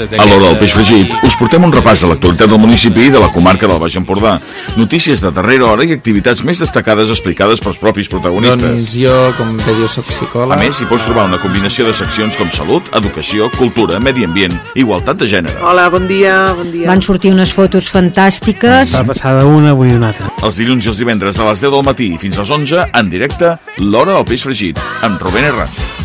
A l'hora del peix fregit, us portem un repàs de l'actualitat del municipi i de la comarca del Baix Empordà. Notícies de darrera hora i activitats més destacades explicades pels propis protagonistes. Doncs jo, com bé dius, soc psicòleg. A més, hi pots trobar una combinació de seccions com salut, educació, cultura, medi ambient, igualtat de gènere. Hola, bon dia, bon dia. Van sortir unes fotos fantàstiques. Va passar d'una, avui una altra. Els dilluns i els divendres a les 10 del matí fins a les 11, en directe, l'hora del peix fregit, amb Rubén Herrán.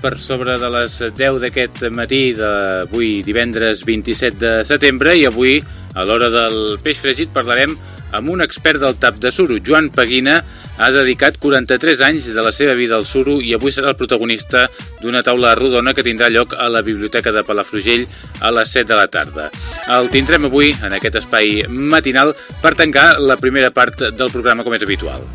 Per sobre de les 10 d'aquest matí d'avui divendres 27 de setembre i avui a l'hora del peix fregit parlarem amb un expert del tap de suro. Joan Paguina ha dedicat 43 anys de la seva vida al suro i avui serà el protagonista d'una taula rodona que tindrà lloc a la Biblioteca de Palafrugell a les 7 de la tarda. El tindrem avui en aquest espai matinal per tancar la primera part del programa com és habitual.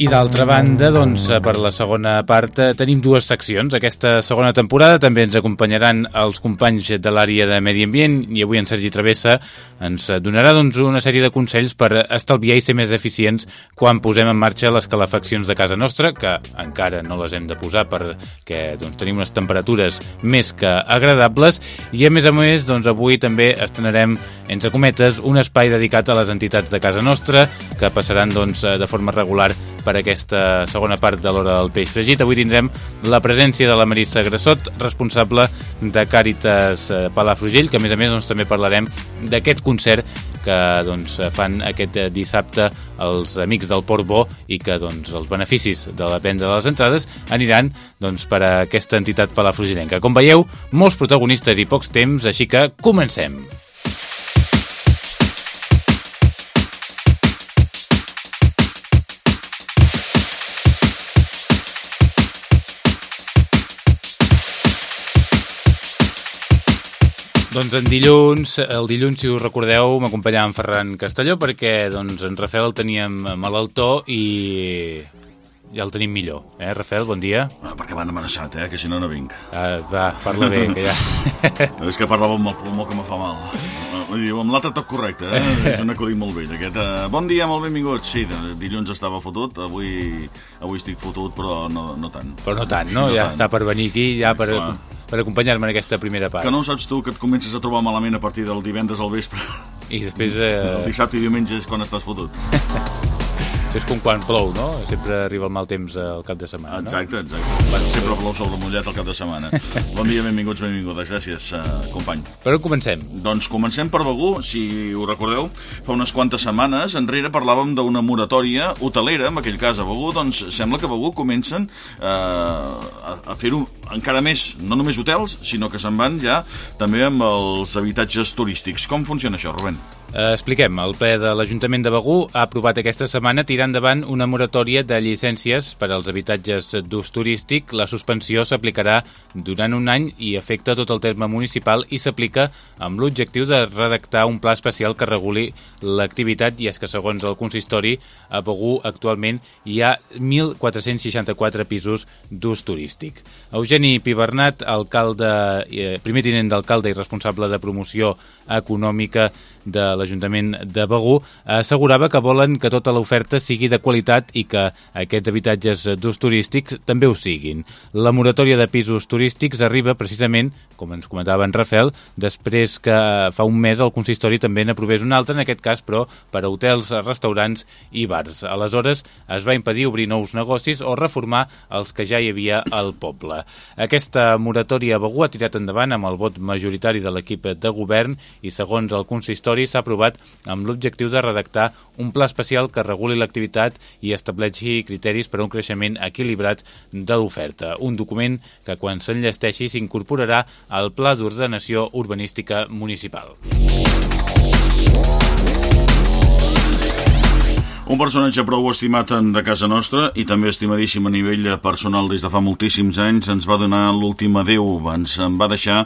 I d'altra banda, doncs, per la segona part eh, tenim dues seccions. Aquesta segona temporada també ens acompanyaran els companys de l'àrea de Medi Ambient i avui en Sergi Travessa ens donarà doncs, una sèrie de consells per estalviar i ser més eficients quan posem en marxa les calefaccions de casa nostra, que encara no les hem de posar perquè doncs, tenim unes temperatures més que agradables i a més a més doncs, avui també estrenarem, entre cometes, un espai dedicat a les entitats de casa nostra que passaran doncs, de forma regular per aquesta segona part de l'hora del peix fregit. Avui tindrem la presència de la Marissa Grassot, responsable de Càritas eh, Palafrugell, que a més a més doncs, també parlarem d'aquest concert que doncs, fan aquest dissabte els amics del Port Bo i que doncs, els beneficis de la venda de les entrades aniran doncs, per a aquesta entitat palafrugellenca. Com veieu, molts protagonistes i pocs temps, així que comencem. Doncs en dilluns, el dilluns, si us recordeu, m'acompanyava en Ferran Castelló perquè doncs, en Rafael el teníem malaltó i ja el tenim millor. Eh, Rafael, bon dia. Ah, perquè m'han amenaçat, eh, que si no no vinc. Uh, va, parla bé, que ja... És que parlava amb el pulmó que me fa mal. Vull dir, amb l'altre tot correcte, eh? És un acudit molt vell, aquest. Uh, bon dia, molt benvinguts. Sí, dilluns estava fotut, avui, avui estic fotut, però no, no tant. Però no tant, no? No ja tant. està per venir aquí, ja per, Clar. Per acompanyar-me en aquesta primera part. Que no saps tu, que et comences a trobar malament a partir del divendres al vespre. I després El eh, dissabte i diumenge és quan estàs fotut. és com quan plou, no? Sempre arriba el mal temps al cap de setmana, no? Exacte, exacte. Bueno, sempre plou sobre mullet al cap de setmana. Bon dia, benvinguts, benvingudes. Gràcies, uh, company. Per on comencem? Doncs comencem per Begú, si ho recordeu. Fa unes quantes setmanes enrere parlàvem d'una moratòria hotelera, en aquell cas a Begú, doncs sembla que a Begú comencen eh, a, a fer-ho encara més, no només hotels, sinó que se'n van ja també amb els habitatges turístics. Com funciona això, Rubén? Eh, expliquem, el ple de l'Ajuntament de Begú ha aprovat aquesta setmana tirar endavant una moratòria de llicències per als habitatges d'ús turístic. La suspensió s'aplicarà durant un any i afecta tot el terme municipal i s'aplica amb l'objectiu de redactar un pla especial que reguli l'activitat i és que segons el consistori a Begú actualment hi ha 1.464 pisos d'ús turístic. Eugeni Pibernat, alcalde, eh, primer tinent d'alcalde i responsable de promoció econòmica de l'Ajuntament de Begú, assegurava que volen que tota l'oferta sigui de qualitat i que aquests habitatges d'ús turístics també ho siguin. La moratòria de pisos turístics arriba precisament, com ens comentava en Rafel, després que fa un mes el consistori també n'aprovés un altre, en aquest cas, però, per a hotels, restaurants i bars. Aleshores, es va impedir obrir nous negocis o reformar els que ja hi havia al poble. Aquesta moratòria a Begú ha tirat endavant amb el vot majoritari de l'equip de govern i, segons el consistori, s'ha aprovat amb l'objectiu de redactar un pla especial que reguli l'activitat i estableixi criteris per a un creixement equilibrat de l'oferta. Un document que, quan s'enllesteixi, s'incorporarà al Pla d'Ordenació Urbanística Municipal. Un personatge prou estimat de casa nostra i també estimadíssim a nivell personal des de fa moltíssims anys ens va donar l'últim adeu, ens en va deixar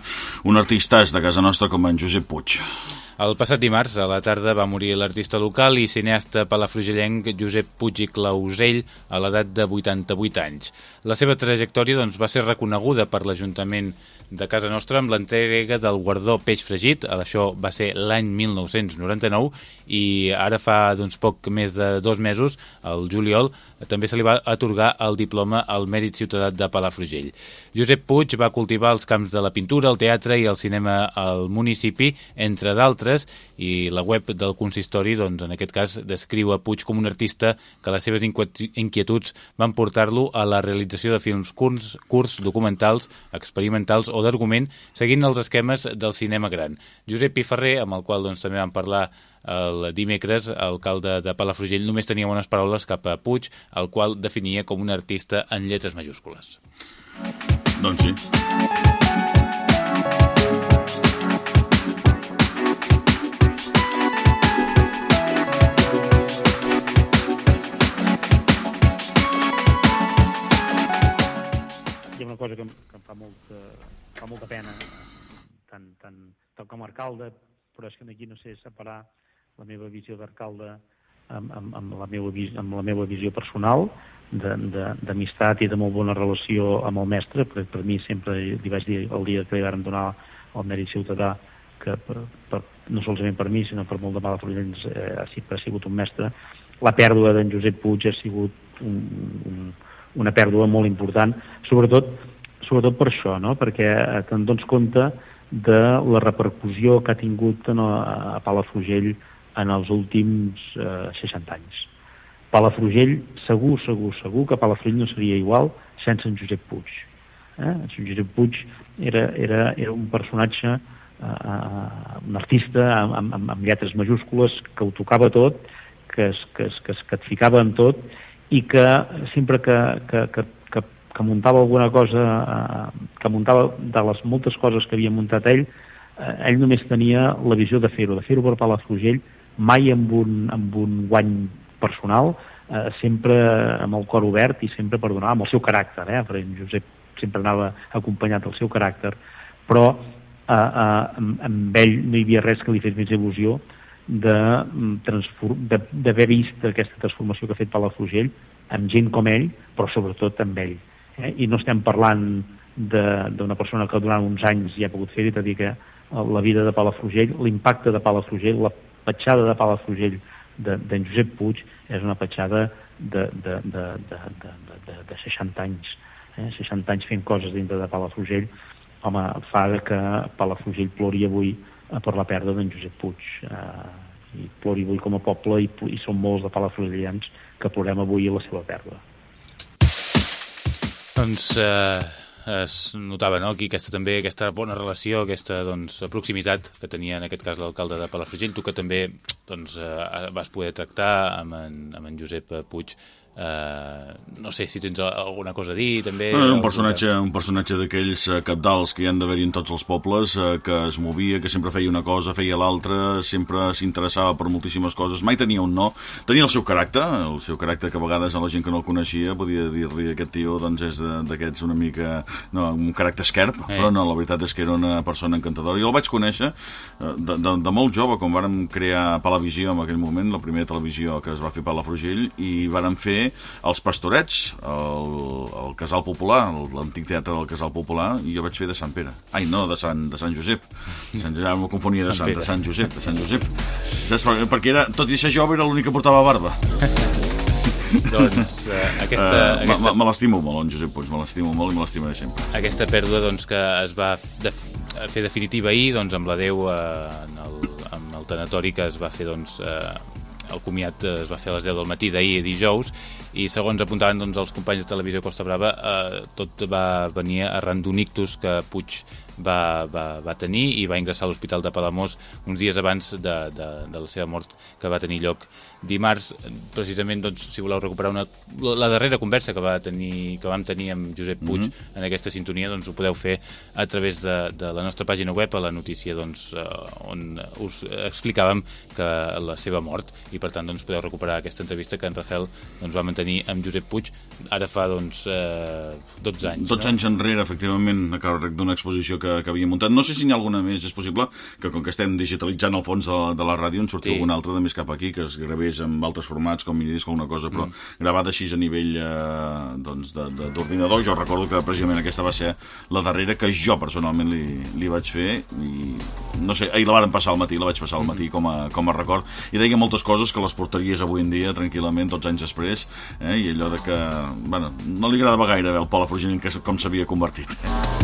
un artistàs de casa nostra com en Josep Puig. El passat dimarts, a la tarda, va morir l'artista local i cineasta palafrugellenc Josep Puig i Clausell a l'edat de 88 anys. La seva trajectòria doncs, va ser reconeguda per l'Ajuntament de casa nostra amb l'entrega del guardó Peix Fregit, això va ser l'any 1999, i ara fa doncs, poc més de dos mesos, el juliol, també se li va atorgar el diploma al mèrit ciutadà de Palafrugell. Josep Puig va cultivar els camps de la pintura, el teatre i el cinema al municipi, entre d'altres, i la web del consistori, doncs, en aquest cas, descriu a Puig com un artista que les seves inquietuds van portar-lo a la realització de films curts, curts documentals, experimentals o d'argument, seguint els esquemes del cinema gran. Josep Piferrer, amb el qual doncs, també vam parlar el dimecres, alcalde de Palafrugell només tenia bones paraules cap a Puig, el qual definia com un artista en lletres majúscules. Doncs sí. Una cosa que, que em fa, molta, fa molta pena, tant, tant, tant com a alcalde, però és que aquí no sé separar la meva visió d'alcalde amb, amb, amb, la meva, amb la meva visió personal d'amistat i de molt bona relació amb el mestre, perquè per mi sempre li vaig dir el dia que li van donar el mèrit ciutadà que per, per, no solament per mi, sinó per molt de mal eh, ha, ha sigut un mestre. La pèrdua d'en Josep Puig ha sigut un, un, una pèrdua molt important, sobretot, sobretot per això, no? perquè eh, te'n dones compte de la repercussió que ha tingut en, a, a Palafrugell en els últims eh, 60 anys. Palafrugell, segur, segur, segur que Palafrugell no seria igual sense en Josep Puig. Eh? En Josep Puig era, era, era un personatge, eh, eh, un artista amb, amb, amb lletres majúscules que ho tocava tot, que, es, que, es, que, es, que et ficava en tot i que sempre que, que, que, que, que muntava alguna cosa, eh, que muntava de les moltes coses que havia muntat ell, eh, ell només tenia la visió de fer-ho, de fer-ho per Palafrugell, mai amb un, amb un guany personal, eh, sempre amb el cor obert i sempre per donar amb el seu caràcter, eh? perquè en Josep sempre anava acompanyat del seu caràcter, però eh, eh, amb ell no hi havia res que li fes més il·lusió Mm, d'haver vist aquesta transformació que ha fet Palafrugell amb gent com ell, però sobretot amb ell. Eh? I no estem parlant d'una persona que durant uns anys ja ha pogut fer-hi, dir que la vida de Palafrugell, l'impacte de Palafrugell, la petjada de Palafrugell d'en de, Josep Puig és una petjada de, de, de, de, de, de, de 60 anys. Eh? 60 anys fent coses dintre de Palafrugell, home, fa que Palafrugell plori avui Eh, per la pèrdua d'en Josep Puig. Eh, I plori avui com a poble i, i som molts de palafrugellans que plorem avui la seva pèrdua. Doncs eh, es notava no, aquí aquesta, també aquesta bona relació, aquesta doncs, proximitat que tenia en aquest cas l'alcalde de Palafrugell, tu que també doncs, eh, vas poder tractar amb en, amb en Josep Puig Uh, no sé si tens alguna cosa a dir també no, un personatge, un personatge d'aquells uh, capdals que hi han d'haver-hi en tots els pobles uh, que es movia, que sempre feia una cosa feia l'altra, sempre s'interessava per moltíssimes coses, mai tenia un no. Tenia el seu caràcter, el seu caràcter que a vegades a la gent que no el coneixia podia dir-li aquest tio doncs és d'aquests una mica no, un caràcter esquerp, eh. però no, la veritat és que era una persona encantadora, jo el vaig conèixer uh, de, de, de molt jove, quan vàrem crear Palavisió en aquell moment, la primera televisió que es va fer per la Frugell i vàrem fer els Pastorets, el, el Casal Popular, l'antic teatre del Casal Popular, i jo vaig fer de Sant Pere. Ai, no, de Sant, de Sant Josep. Sant, ja m'ho confonia de Sant, de Sant Josep, de Sant Josep. Saps? Perquè era, tot i ser jove era l'únic que portava barba. doncs uh, aquesta... Uh, aquesta... Me l'estimo molt, en Josep Puig, me l'estimo molt i me l'estimaré sempre. Aquesta pèrdua doncs, que es va de, fer definitiva ahir doncs, amb l'adeu uh, en, el, en el tanatori que es va fer doncs, uh, el comiat es va fer a les 10 del matí d'ahir dijous i segons apuntaven doncs, els companys de televisió Costa Brava, eh, tot va venir arran d'un ictus que Puig va, va, va tenir i va ingressar a l'Hospital de Palamós uns dies abans de, de, de la seva mort que va tenir lloc dimarts, precisament, doncs, si voleu recuperar una, la darrera conversa que, va tenir, que vam tenir amb Josep Puig mm -hmm. en aquesta sintonia, doncs ho podeu fer a través de, de la nostra pàgina web, a la notícia doncs, eh, on us explicàvem que la seva mort, i per tant doncs, podeu recuperar aquesta entrevista que en Rafel doncs, va mantenir amb Josep Puig ara fa doncs, eh, 12 anys. 12 no? anys enrere, efectivament, a càrrec d'una exposició que, que havia muntat. No sé si n'hi ha alguna més, és possible que com que estem digitalitzant el fons de, de la ràdio en surti Sí. alguna altra de més cap aquí, que es gravés amb altres formats, com minidisc o alguna cosa, però Mm. gravada així a nivell eh, doncs, d'ordinador. Jo recordo que precisament aquesta va ser la darrera que jo personalment li, li vaig fer i no sé, ahir la varen passar al matí, la vaig passar al matí com a, com a record i deia moltes coses que les portaries avui en dia tranquil·lament, tots anys després eh? i allò de que, bueno, no li agradava gaire el Palafrugell en què, com s'havia convertit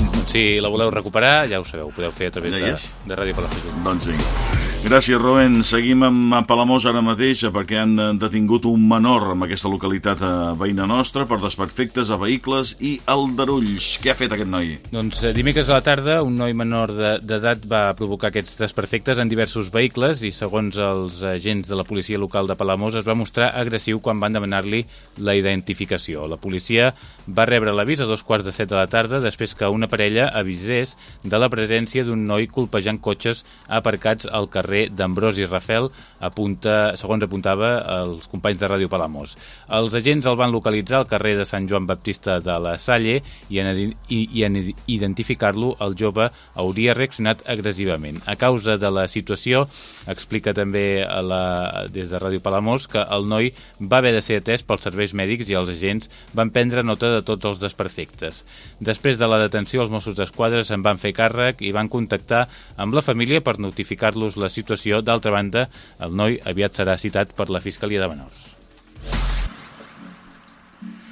Doncs si la voleu recuperar, ja ho sabeu, ho podeu fer a través Ja de, de Ràdio Palafrugell. Doncs vinga. Gràcies, Rubén. Seguim amb Palamós ara mateix perquè han detingut un menor en aquesta localitat eh, veïna nostra per desperfectes a vehicles i aldarulls. Què ha fet aquest noi? Doncs eh, dimecres a la tarda un noi menor de- d'edat va provocar aquests desperfectes en diversos vehicles i segons els agents de la policia local de Palamós es va mostrar agressiu quan van demanar-li la identificació. La policia va rebre l'avís a dos quarts de set de la tarda després que una parella avisés de la presència d'un noi colpejant cotxes aparcats al carrer d'Ambrosi Rafel, apunta, segons apuntava els companys de Ràdio Palamós. Els agents el van localitzar al carrer de Sant Joan Baptista de la Salle i en, i, i en identificar-lo el jove hauria reaccionat agressivament. A causa de la situació, explica també a la, des de Ràdio Palamós que el noi va haver de ser atès pels serveis mèdics i els agents van prendre nota de tots els desperfectes. Després de la detenció, els Mossos d'Esquadra se'n van fer càrrec i van contactar amb la família per notificar-los la situació. D'altra banda, el noi aviat serà citat per la Fiscalia de Menors.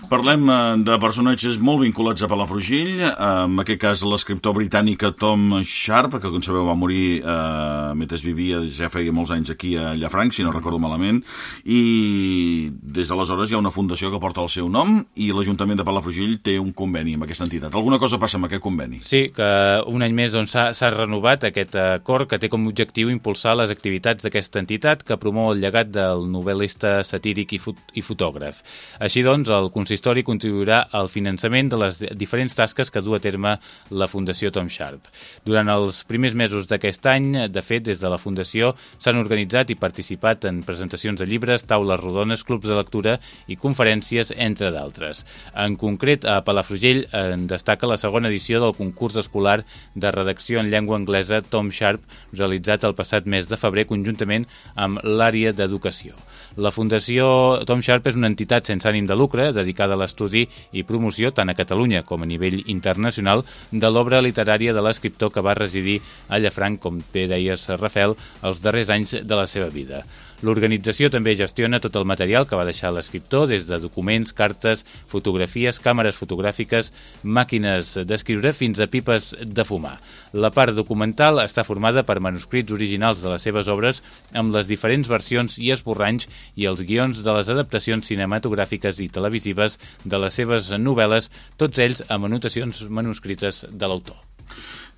Parlem eh, de personatges molt vinculats a Palafrugell, eh, en aquest cas l'escriptor britànic Tom Sharp, que com sabeu va morir eh, mentre vivia, ja feia molts anys aquí a Llafranc, si no recordo malament, i des d'aleshores hi ha una fundació que porta el seu nom i l'Ajuntament de Palafrugell té un conveni amb aquesta entitat. Alguna cosa passa amb aquest conveni? Sí, que un any més doncs, s'ha s'ha renovat aquest acord que té com a objectiu impulsar les activitats d'aquesta entitat que promou el llegat del novel·lista satíric i, fot i fotògraf. Així doncs, el consistori contribuirà al finançament de les diferents tasques que du a terme la Fundació Tom Sharp. Durant els primers mesos d'aquest any, de fet, des de la Fundació s'han organitzat i participat en presentacions de llibres, taules rodones, clubs de lectura i conferències, entre d'altres. En concret, a Palafrugell en destaca la segona edició del concurs escolar de redacció en llengua anglesa Tom Sharp, realitzat el passat mes de febrer conjuntament amb l'àrea d'educació. La Fundació Tom Sharp és una entitat sense ànim de lucre dedicada a l'estudi i promoció tant a Catalunya com a nivell internacional de l'obra literària de l'escriptor que va residir a Llafranc, com bé deies, Rafel, els darrers anys de la seva vida. L'organització també gestiona tot el material que va deixar l'escriptor, des de documents, cartes, fotografies, càmeres fotogràfiques, màquines d'escriure fins a pipes de fumar. La part documental està formada per manuscrits originals de les seves obres amb les diferents versions i esborranys i els guions de les adaptacions cinematogràfiques i televisives de les seves novel·les, tots ells amb anotacions manuscrites de l'autor.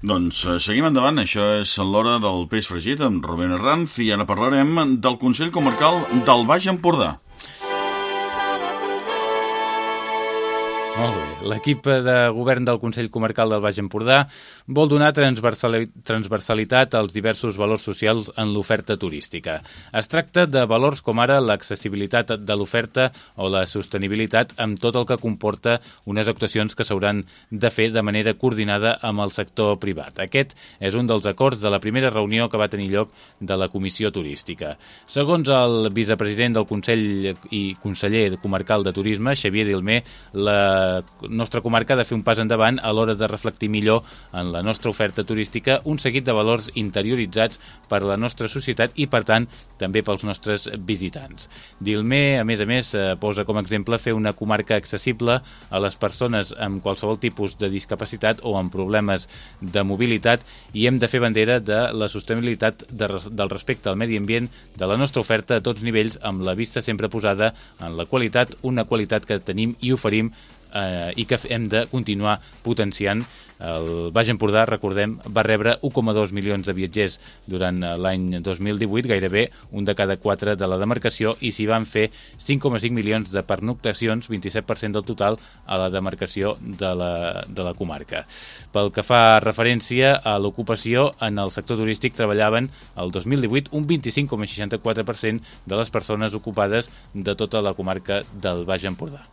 Doncs eh, seguim endavant, això és l'hora del peix fregit amb Rubén Arranz i ara parlarem del Consell Comarcal del Baix Empordà. L'equip de govern del Consell Comarcal del Baix Empordà vol donar transversali transversalitat als diversos valors socials en l'oferta turística. Es tracta de valors com ara l'accessibilitat de l'oferta o la sostenibilitat amb tot el que comporta unes actuacions que s'hauran de fer de manera coordinada amb el sector privat. Aquest és un dels acords de la primera reunió que va tenir lloc de la Comissió Turística. Segons el vicepresident del Consell i conseller comarcal de Turisme, Xavier Dilmer, la la nostra comarca ha de fer un pas endavant a l'hora de reflectir millor en la nostra oferta turística un seguit de valors interioritzats per la nostra societat i, per tant, també pels nostres visitants. Dilmer, a més a més, eh, posa com a exemple fer una comarca accessible a les persones amb qualsevol tipus de discapacitat o amb problemes de mobilitat i hem de fer bandera de la sostenibilitat de, del respecte al medi ambient de la nostra oferta a tots nivells amb la vista sempre posada en la qualitat, una qualitat que tenim i oferim eh, i que hem de continuar potenciant. El Baix Empordà, recordem, va rebre 1,2 milions de viatgers durant eh, l'any 2018, gairebé un de cada quatre de la demarcació, i s'hi van fer 5,5 milions de pernoctacions, 27% del total, a la demarcació de la, de la comarca. Pel que fa referència a l'ocupació, en el sector turístic treballaven el 2018 un 25,64% de les persones ocupades de tota la comarca del Baix Empordà.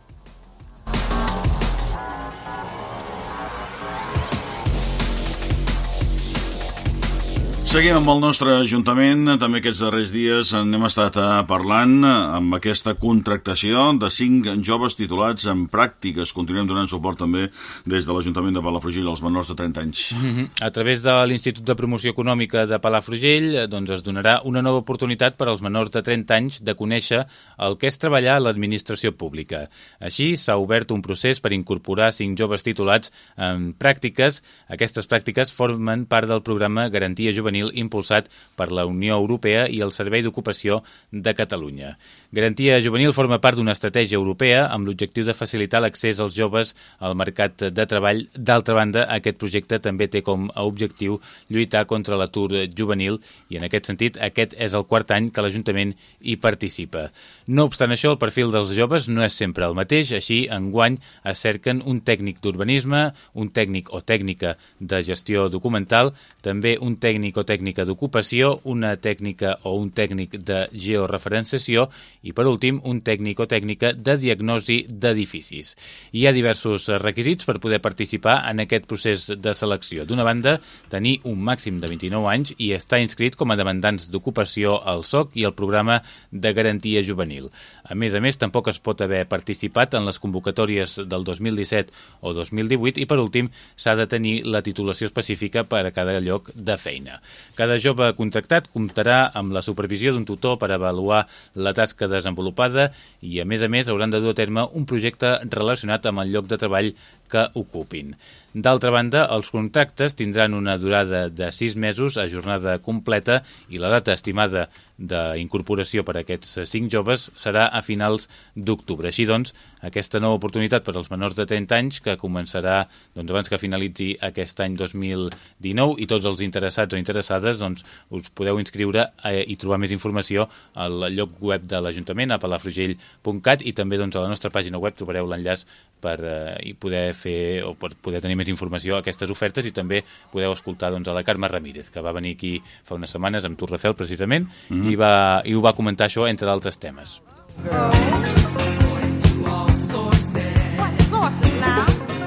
Seguim amb el nostre Ajuntament. També aquests darrers dies n'hem estat eh, parlant amb aquesta contractació de cinc joves titulats en pràctiques. Continuem donant suport també des de l'Ajuntament de Palafrugell als menors de 30 anys. Mm -hmm. A través de l'Institut de Promoció Econòmica de Palafrugell eh, doncs es donarà una nova oportunitat per als menors de 30 anys de conèixer el que és treballar a l'administració pública. Així s'ha obert un procés per incorporar cinc joves titulats en pràctiques. Aquestes pràctiques formen part del programa Garantia Juvenil juvenil impulsat per la Unió Europea i el Servei d'Ocupació de Catalunya. Garantia Juvenil forma part d'una estratègia europea amb l'objectiu de facilitar l'accés als joves al mercat de treball. D'altra banda, aquest projecte també té com a objectiu lluitar contra l'atur juvenil i en aquest sentit aquest és el quart any que l'Ajuntament hi participa. No obstant això, el perfil dels joves no és sempre el mateix, així enguany es cerquen un tècnic d'urbanisme, un tècnic o tècnica de gestió documental, també un tècnic o tècnica d'ocupació, una tècnica o un tècnic de georreferenciació i, per últim, un tècnic o tècnica de diagnosi d'edificis. Hi ha diversos requisits per poder participar en aquest procés de selecció. D'una banda, tenir un màxim de 29 anys i estar inscrit com a demandants d'ocupació al SOC i al programa de garantia juvenil. A més a més, tampoc es pot haver participat en les convocatòries del 2017 o 2018 i, per últim, s'ha de tenir la titulació específica per a cada lloc de feina. Cada jove contractat comptarà amb la supervisió d'un tutor per avaluar la tasca desenvolupada i, a més a més, hauran de dur a terme un projecte relacionat amb el lloc de treball que ocupin. D'altra banda, els contractes tindran una durada de 6 mesos a jornada completa i la data estimada d'incorporació per a aquests 5 joves serà a finals d'octubre. Així doncs, aquesta nova oportunitat per als menors de 30 anys que començarà doncs, abans que finalitzi aquest any 2019 i tots els interessats o interessades doncs, us podeu inscriure eh, i trobar més informació al lloc web de l'Ajuntament a palafrugell.cat i també doncs, a la nostra pàgina web trobareu l'enllaç per eh, poder fer o per poder tenir més informació a aquestes ofertes i també podeu escoltar doncs, a la Carme Ramírez, que va venir aquí fa unes setmanes amb Torrefel, precisament, mm. I, va, i ho va comentar això entre d'altres temes.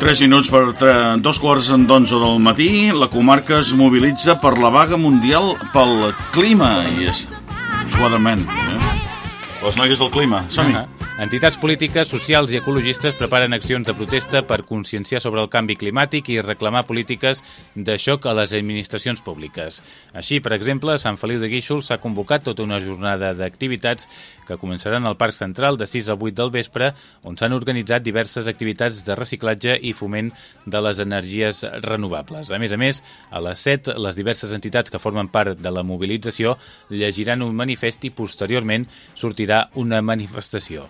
Tres minuts per tre... dos quarts en d'onze del matí. La comarca es mobilitza per la vaga mundial pel clima. I és... Suadament, eh? Les noies del clima. Som-hi. Uh -huh. Entitats polítiques, socials i ecologistes preparen accions de protesta per conscienciar sobre el canvi climàtic i reclamar polítiques de xoc a les administracions públiques. Així, per exemple, a Sant Feliu de Guíxols s'ha convocat tota una jornada d'activitats que començaran al Parc Central de 6 a 8 del vespre, on s'han organitzat diverses activitats de reciclatge i foment de les energies renovables. A més a més, a les 7, les diverses entitats que formen part de la mobilització llegiran un manifest i posteriorment sortirà una manifestació.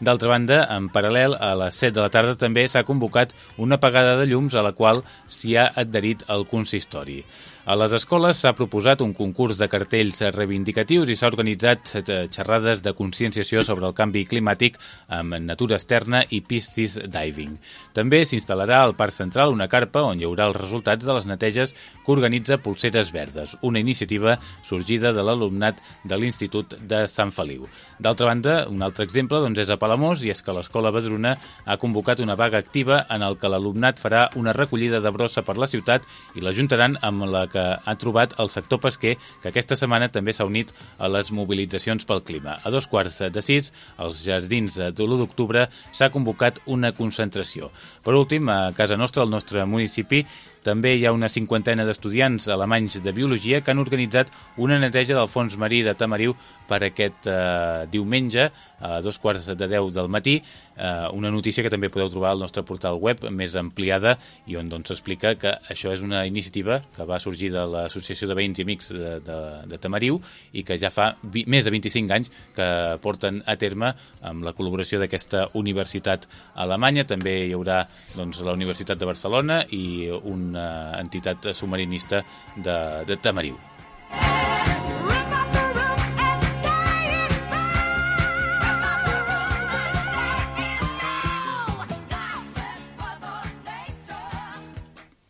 D'altra banda, en paral·lel, a les 7 de la tarda també s'ha convocat una apagada de llums a la qual s'hi ha adherit el consistori. A les escoles s'ha proposat un concurs de cartells reivindicatius i s'ha organitzat xerrades de conscienciació sobre el canvi climàtic amb natura externa i pistis diving. També s'instal·larà al Parc Central una carpa on hi haurà els resultats de les neteges que organitza Pulseres Verdes, una iniciativa sorgida de l'alumnat de l'Institut de Sant Feliu. D'altra banda, un altre exemple doncs, és a Palamós i és que l'Escola Badruna ha convocat una vaga activa en el que l'alumnat farà una recollida de brossa per la ciutat i l'ajuntaran amb la que ha trobat el sector pesquer que aquesta setmana també s'ha unit a les mobilitzacions pel clima. A dos quarts de sis, als jardins de l'1 d'octubre s'ha convocat una concentració. Per últim, a casa nostra, al nostre municipi, també hi ha una cinquantena d'estudiants alemanys de biologia que han organitzat una neteja del fons marí de Tamariu per aquest eh, diumenge a dos quarts de deu del matí. Eh, una notícia que també podeu trobar al nostre portal web més ampliada i on doncs, s'explica que això és una iniciativa que va sorgir de l'Associació de Veïns i Amics de, de, de Tamariu i que ja fa vi, més de 25 anys que porten a terme amb la col·laboració d'aquesta universitat alemanya. També hi haurà doncs, la Universitat de Barcelona i una entitat submarinista de, de Tamariu.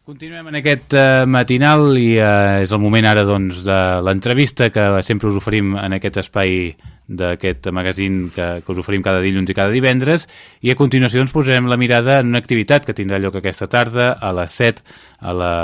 Continuem en aquest uh, matinal i uh, és el moment ara doncs, de l'entrevista que sempre us oferim en aquest espai d'aquest magazín que, que us oferim cada dilluns i cada divendres. I a continuació ens posarem la mirada en una activitat que tindrà lloc aquesta tarda a les 7 a la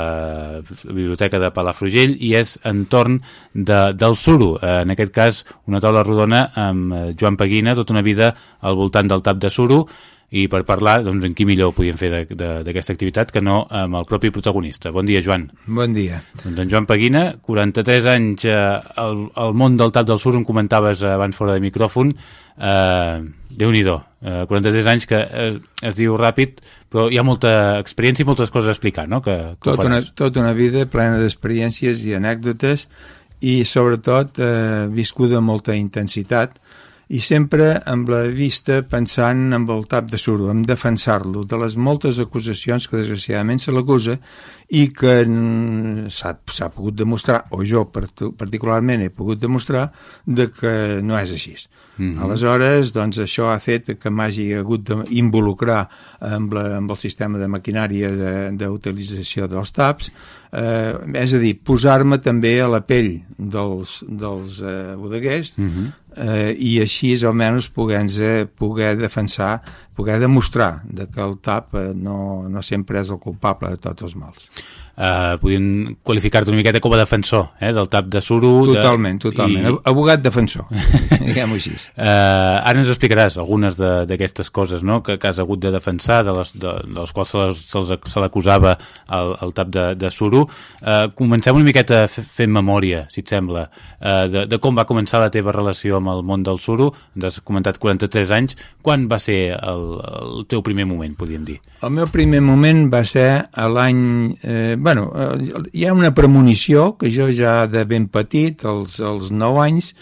Biblioteca de Palafrugell i és entorn de, del suro, en aquest cas una taula rodona amb eh, Joan Paguina, tota una vida al voltant del tap de suro i per parlar, doncs, en qui millor ho podíem fer d'aquesta activitat que no amb el propi protagonista. Bon dia, Joan. Bon dia. Doncs en Joan Paguina, 43 anys eh, al, al món del tap del sur, em comentaves abans fora de micròfon, eh, Déu-n'hi-do, eh, 43 anys que es, es diu ràpid, però hi ha molta experiència i moltes coses a explicar, no? Que, que tot una, tota una vida plena d'experiències i anècdotes i sobretot eh, viscuda amb molta intensitat i sempre amb la vista pensant amb el tap de suro, en defensar-lo de les moltes acusacions que desgraciadament se l'acusa i que s'ha pogut demostrar, o jo particularment he pogut demostrar, de que no és així. Mm -hmm. Aleshores, doncs, això ha fet que m'hagi hagut d'involucrar amb, la, amb el sistema de maquinària d'utilització de, dels taps, eh, és a dir, posar-me també a la pell dels, dels eh, bodeguers mm -hmm. Eh, i així almenys poder, poder defensar, poder demostrar de que el tap eh, no, no sempre és el culpable de tots els mals eh, podien qualificar-te una miqueta com a defensor eh, del tap de suro. Totalment, de, totalment. I... Abogat defensor, diguem-ho així. Eh, ara ens explicaràs algunes d'aquestes coses no? que, que has hagut de defensar, de les, de, de les quals se, l'acusava el, el tap de, de suro. Eh, comencem una miqueta fent memòria, si et sembla, eh, de, de com va començar la teva relació amb el món del suro. Ens has comentat 43 anys. Quan va ser el, el teu primer moment, podríem dir? El meu primer moment va ser a l'any... Eh, bueno, eh, hi ha una premonició que jo ja de ben petit, als, als 9 anys,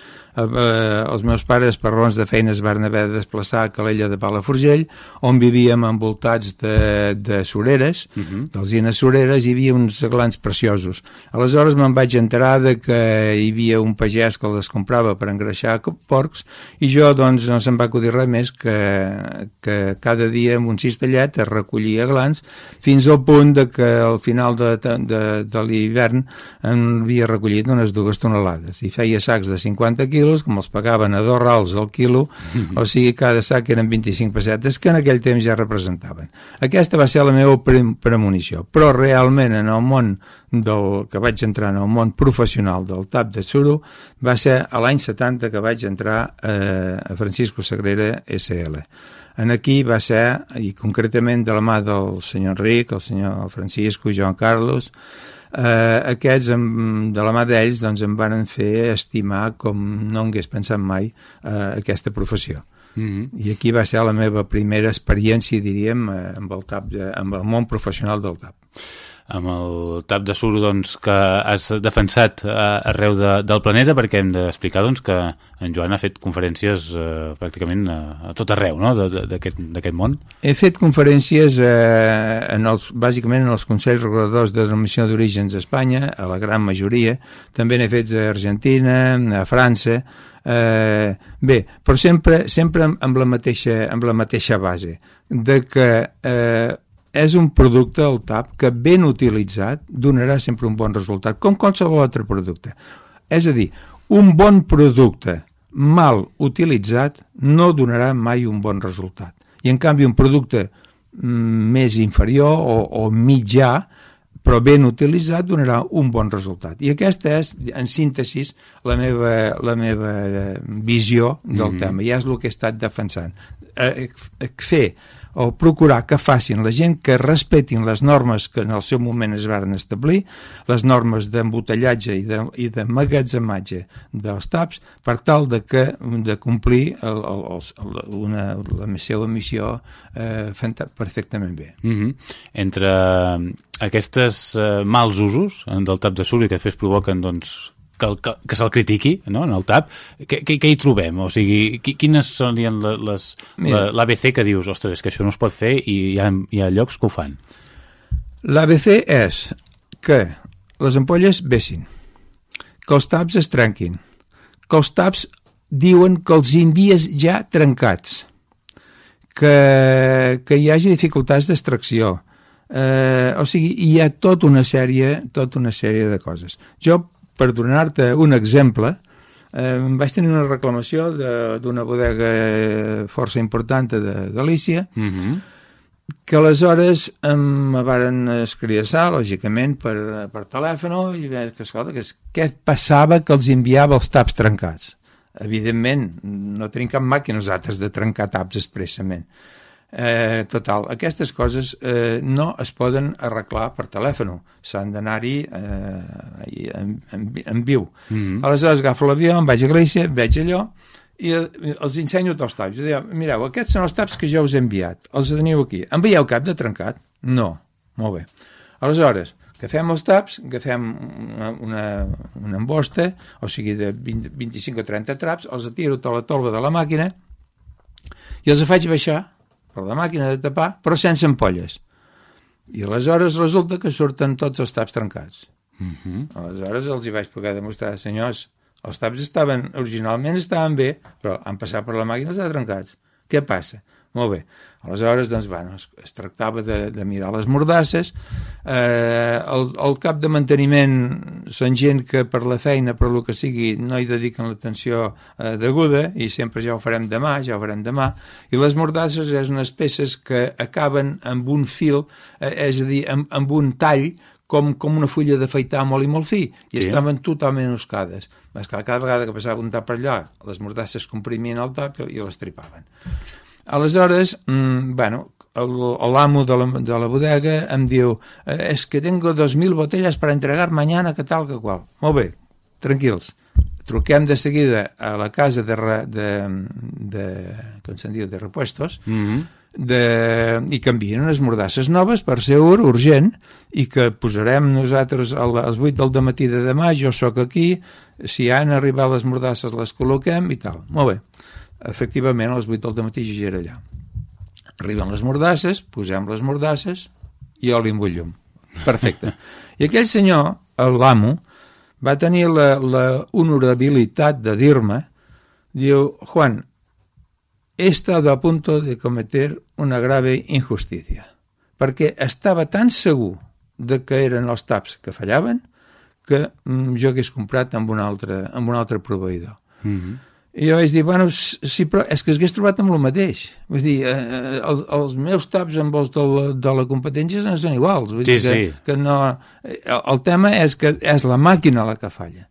eh, els meus pares per raons de feina es van haver de desplaçar a Calella de Palafrugell on vivíem envoltats de, de soreres uh -huh. d'alzines soreres hi havia uns glans preciosos aleshores me'n vaig enterar de que hi havia un pagès que les comprava per engreixar porcs i jo doncs no se'm va acudir res més que, que cada dia amb un cistellet es recollia glans fins al punt de que al final de, de, de l'hivern en havia recollit unes dues tonelades i feia sacs de 50 quilos quilos, com els pagaven a dos rals al quilo, mm -hmm. o sigui, cada sac eren 25 pessetes, que en aquell temps ja representaven. Aquesta va ser la meva premonició, però realment en el món del, que vaig entrar en el món professional del tap de suro va ser a l'any 70 que vaig entrar eh, a Francisco Sagrera SL. En aquí va ser, i concretament de la mà del senyor Enric, el senyor Francisco i Joan Carlos, eh, aquests, amb, de la mà d'ells, doncs, em van fer estimar com no hagués pensat mai eh, aquesta professió. Mm -hmm. I aquí va ser la meva primera experiència, diríem, eh, amb el, tap amb el món professional del tap amb el tap de suro doncs, que has defensat eh, arreu de, del planeta perquè hem d'explicar doncs, que en Joan ha fet conferències eh, pràcticament a, a tot arreu no? d'aquest món. He fet conferències eh, en els, bàsicament en els Consells Reguladors de Denominació d'Orígens d'Espanya, a la gran majoria, també n'he fet a Argentina, a França, eh, bé, però sempre, sempre amb, la mateixa, amb la mateixa base, de que eh, és un producte, el TAP, que ben utilitzat donarà sempre un bon resultat, com qualsevol altre producte. És a dir, un bon producte mal utilitzat no donarà mai un bon resultat. I en canvi un producte mm, més inferior o, o mitjà però ben utilitzat donarà un bon resultat. I aquesta és, en síntesi, la meva, la meva eh, visió del mm -hmm. tema, i és el que he estat defensant. Eh, eh, fer o procurar que facin la gent que respetin les normes que en el seu moment es varen establir, les normes d'embotellatge i, de, i de magatzematge dels taps, per tal de, que, de complir el, el, el, una, la seva missió eh, perfectament bé. Mm -hmm. Entre aquestes eh, mals usos del tap de suro que després provoquen doncs, que, que, que se'l critiqui no, en el TAP, què, què, què hi trobem? O sigui, quines serien les l'ABC que dius, ostres, que això no es pot fer i hi ha, hi ha llocs que ho fan? L'ABC és que les ampolles vessin, que els taps es trenquin, que els taps diuen que els envies ja trencats, que, que hi hagi dificultats d'extracció, eh, o sigui, hi ha tota una sèrie, tota una sèrie de coses. Jo per donar-te un exemple, eh, vaig tenir una reclamació d'una bodega força important de Galícia, uh mhm. -huh. que aleshores em varen escriassar, lògicament, per, per telèfon, i veig que, escolta, que què passava que els enviava els taps trencats? Evidentment, no tenim cap màquina nosaltres de trencar taps expressament. Eh, total, aquestes coses eh, no es poden arreglar per telèfon, s'han d'anar-hi eh, en, en, en viu. Mm -hmm. Aleshores agafo l'avió, em vaig a Galícia, veig allò, i els ensenyo tots els taps. I deia, mireu, aquests són els taps que jo us he enviat, els teniu aquí. Envieu cap de trencat? No. Molt bé. Aleshores, agafem els taps, agafem una, una, una embosta, o sigui, de 20, 25 o 30 traps, els atiro a la tolva de la màquina i els faig baixar per la màquina de tapar, però sense ampolles. I aleshores resulta que surten tots els taps trencats. Uh Mhm. -huh. Aleshores els hi vaig poder demostrar, senyors, els taps estaven, originalment estaven bé, però han passat per la màquina i els ha trencats. Què passa? Molt bé. Aleshores, doncs, bueno, es, es tractava de, de mirar les mordasses. Eh, el, el cap de manteniment són gent que per la feina, per lo que sigui, no hi dediquen l'atenció eh, deguda i sempre ja ho farem demà, ja ho farem demà. I les mordasses és unes peces que acaben amb un fil, eh, és a dir, amb, amb un tall com, com una fulla d'afaitar molt i molt fi, i Sí. estaven totalment oscades. És que cada vegada que passava un tap per allà, les mordasses comprimien el tap i, i les tripaven. Aleshores, mm, bueno, l'amo de, la, de la bodega em diu eh, es que tengo 2.000 botellas para entregar mañana, que tal, que qual. Molt bé, tranquils. Truquem de seguida a la casa de, re, de, de, com se'n diu, de repuestos, Uh -huh. de, i canvien unes mordasses noves per ser ur, urgent i que posarem nosaltres a les 8 del matí de demà, jo sóc aquí si han arribat les mordasses les col·loquem i tal, molt bé efectivament a les 8 del matí ja era allà arriben les mordasses posem les mordasses i oli amb un llum perfecte i aquell senyor, l'amo va tenir la, la honorabilitat de dir-me diu, Juan he estado a punto de cometer una grave injusticia, perquè estava tan segur de que eren els taps que fallaven que mm, jo hagués comprat amb un altre, amb un altre proveïdor. Uh -huh. I jo vaig dir, bueno, sí, però és que hagués trobat amb el mateix. Vull dir, eh, els, els meus taps amb els de la, de la competència no són iguals. Vull Sí, dir que, sí. que no... eh, El, el tema és que és la màquina la que falla.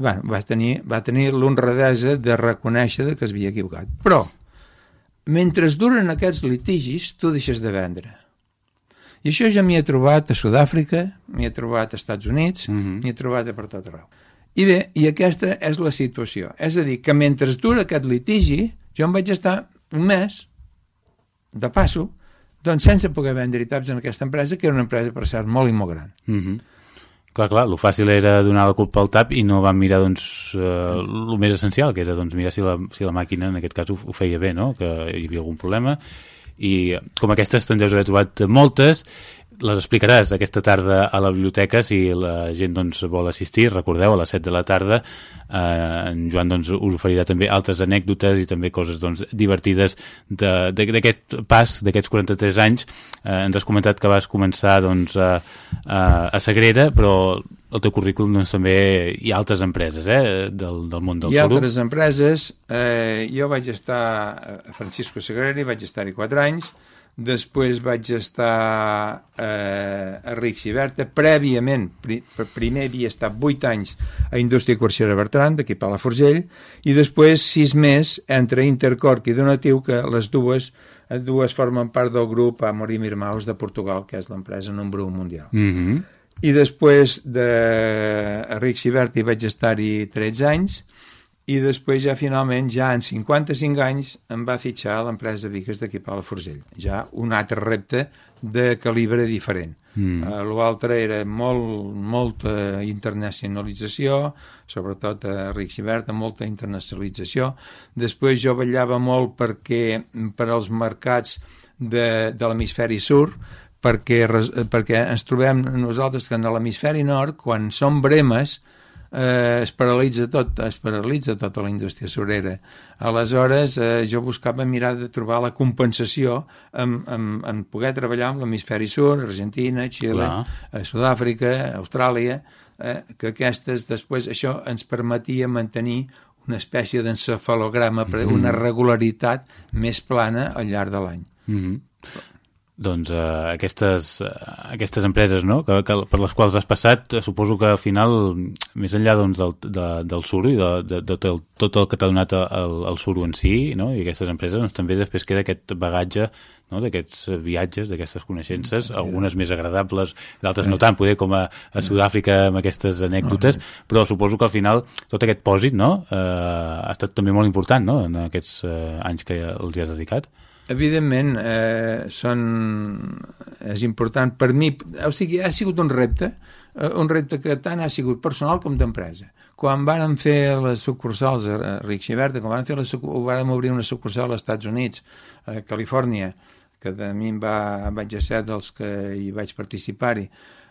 Bueno, va tenir, va tenir l'honradesa de reconèixer que es havia equivocat. Però, mentre duren aquests litigis, tu deixes de vendre. I això ja m'hi he trobat a Sud-àfrica, m'hi he trobat als Estats Units, Mhm. m'hi he trobat a per tot arreu. I bé, i aquesta és la situació. És a dir, que mentre dura aquest litigi, jo em vaig estar un mes, de passo, doncs sense poder vendre taps en aquesta empresa, que era una empresa, per cert, molt i molt gran. Uh -huh. Clar, clar, el fàcil era donar la culpa al TAP i no van mirar doncs, eh, el més essencial, que era doncs, mirar si la, si la màquina en aquest cas ho, ho feia bé, no? que hi havia algun problema i com aquestes te'n deus haver trobat moltes les explicaràs aquesta tarda a la biblioteca si la gent doncs, vol assistir recordeu, a les 7 de la tarda eh, en Joan doncs, us oferirà també altres anècdotes i també coses doncs, divertides de- de- d'aquest pas d'aquests 43 anys eh, ens has comentat que vas començar doncs, a, a, a Sagrera però el teu currículum doncs, també hi ha altres empreses eh, del, del món del Hi ha suro. altres empreses. Eh, jo vaig estar a Francisco Sagrera, vaig estar-hi 4 anys, després vaig estar eh, a Rics i Berta, prèviament, pri, primer havia estat 8 anys a Indústria Corsera Bertran, d'aquí a Palafrugell, i després 6 més entre Intercorp i Donatiu, que les dues eh, dues formen part del grup Amor i Mirmaus de Portugal, que és l'empresa número 1 mundial. Mm -hmm. I després de a Ric Ciberti vaig estar-hi 13 anys i després ja finalment, ja en 55 anys, em va fitxar l'empresa Viques d'aquí a Palafrugell. Ja un altre repte de calibre diferent. Mm. Uh, L'altre era molt, molta internacionalització, sobretot a Ric Ciberta, molta internacionalització. Després jo vetllava molt perquè per als mercats de, de l'hemisferi sur, perquè, perquè ens trobem nosaltres que en l'hemisferi nord, quan som bremes, eh, es paralitza tot, es paralitza tota la indústria surera. Aleshores, eh, jo buscava mirar de trobar la compensació en, en, en poder treballar amb l'hemisferi sur, Argentina, Xile, eh, Sud-àfrica, Austràlia, eh, que aquestes després, això ens permetia mantenir una espècie d'encefalograma, mm -hmm. una regularitat més plana al llarg de l'any. Mm -hmm. Doncs uh, aquestes, uh, aquestes empreses no? que, que, per les quals has passat, eh, suposo que al final, més enllà doncs, del, de, del suro i de, de, de, tot, el, tot el que t'ha donat el, el suro en si, no? i aquestes empreses, doncs, també després queda aquest bagatge no? d'aquests eh, viatges, d'aquestes coneixences, algunes més agradables, d'altres no tant, poder com a, a Sud-àfrica amb aquestes anècdotes, però suposo que al final tot aquest pòsit no? uh, ha estat també molt important no? en aquests uh, anys que els hi has dedicat. Evidentment, eh, són... és important per mi, o sigui, ha sigut un repte, eh, un repte que tant ha sigut personal com d'empresa. Quan vàrem fer les sucursals a Ric Xiberta, quan vàrem, fer sucu- vàrem obrir una sucursal als Estats Units, a Califòrnia, que de mi em va, vaig ser dels que hi vaig participar-hi,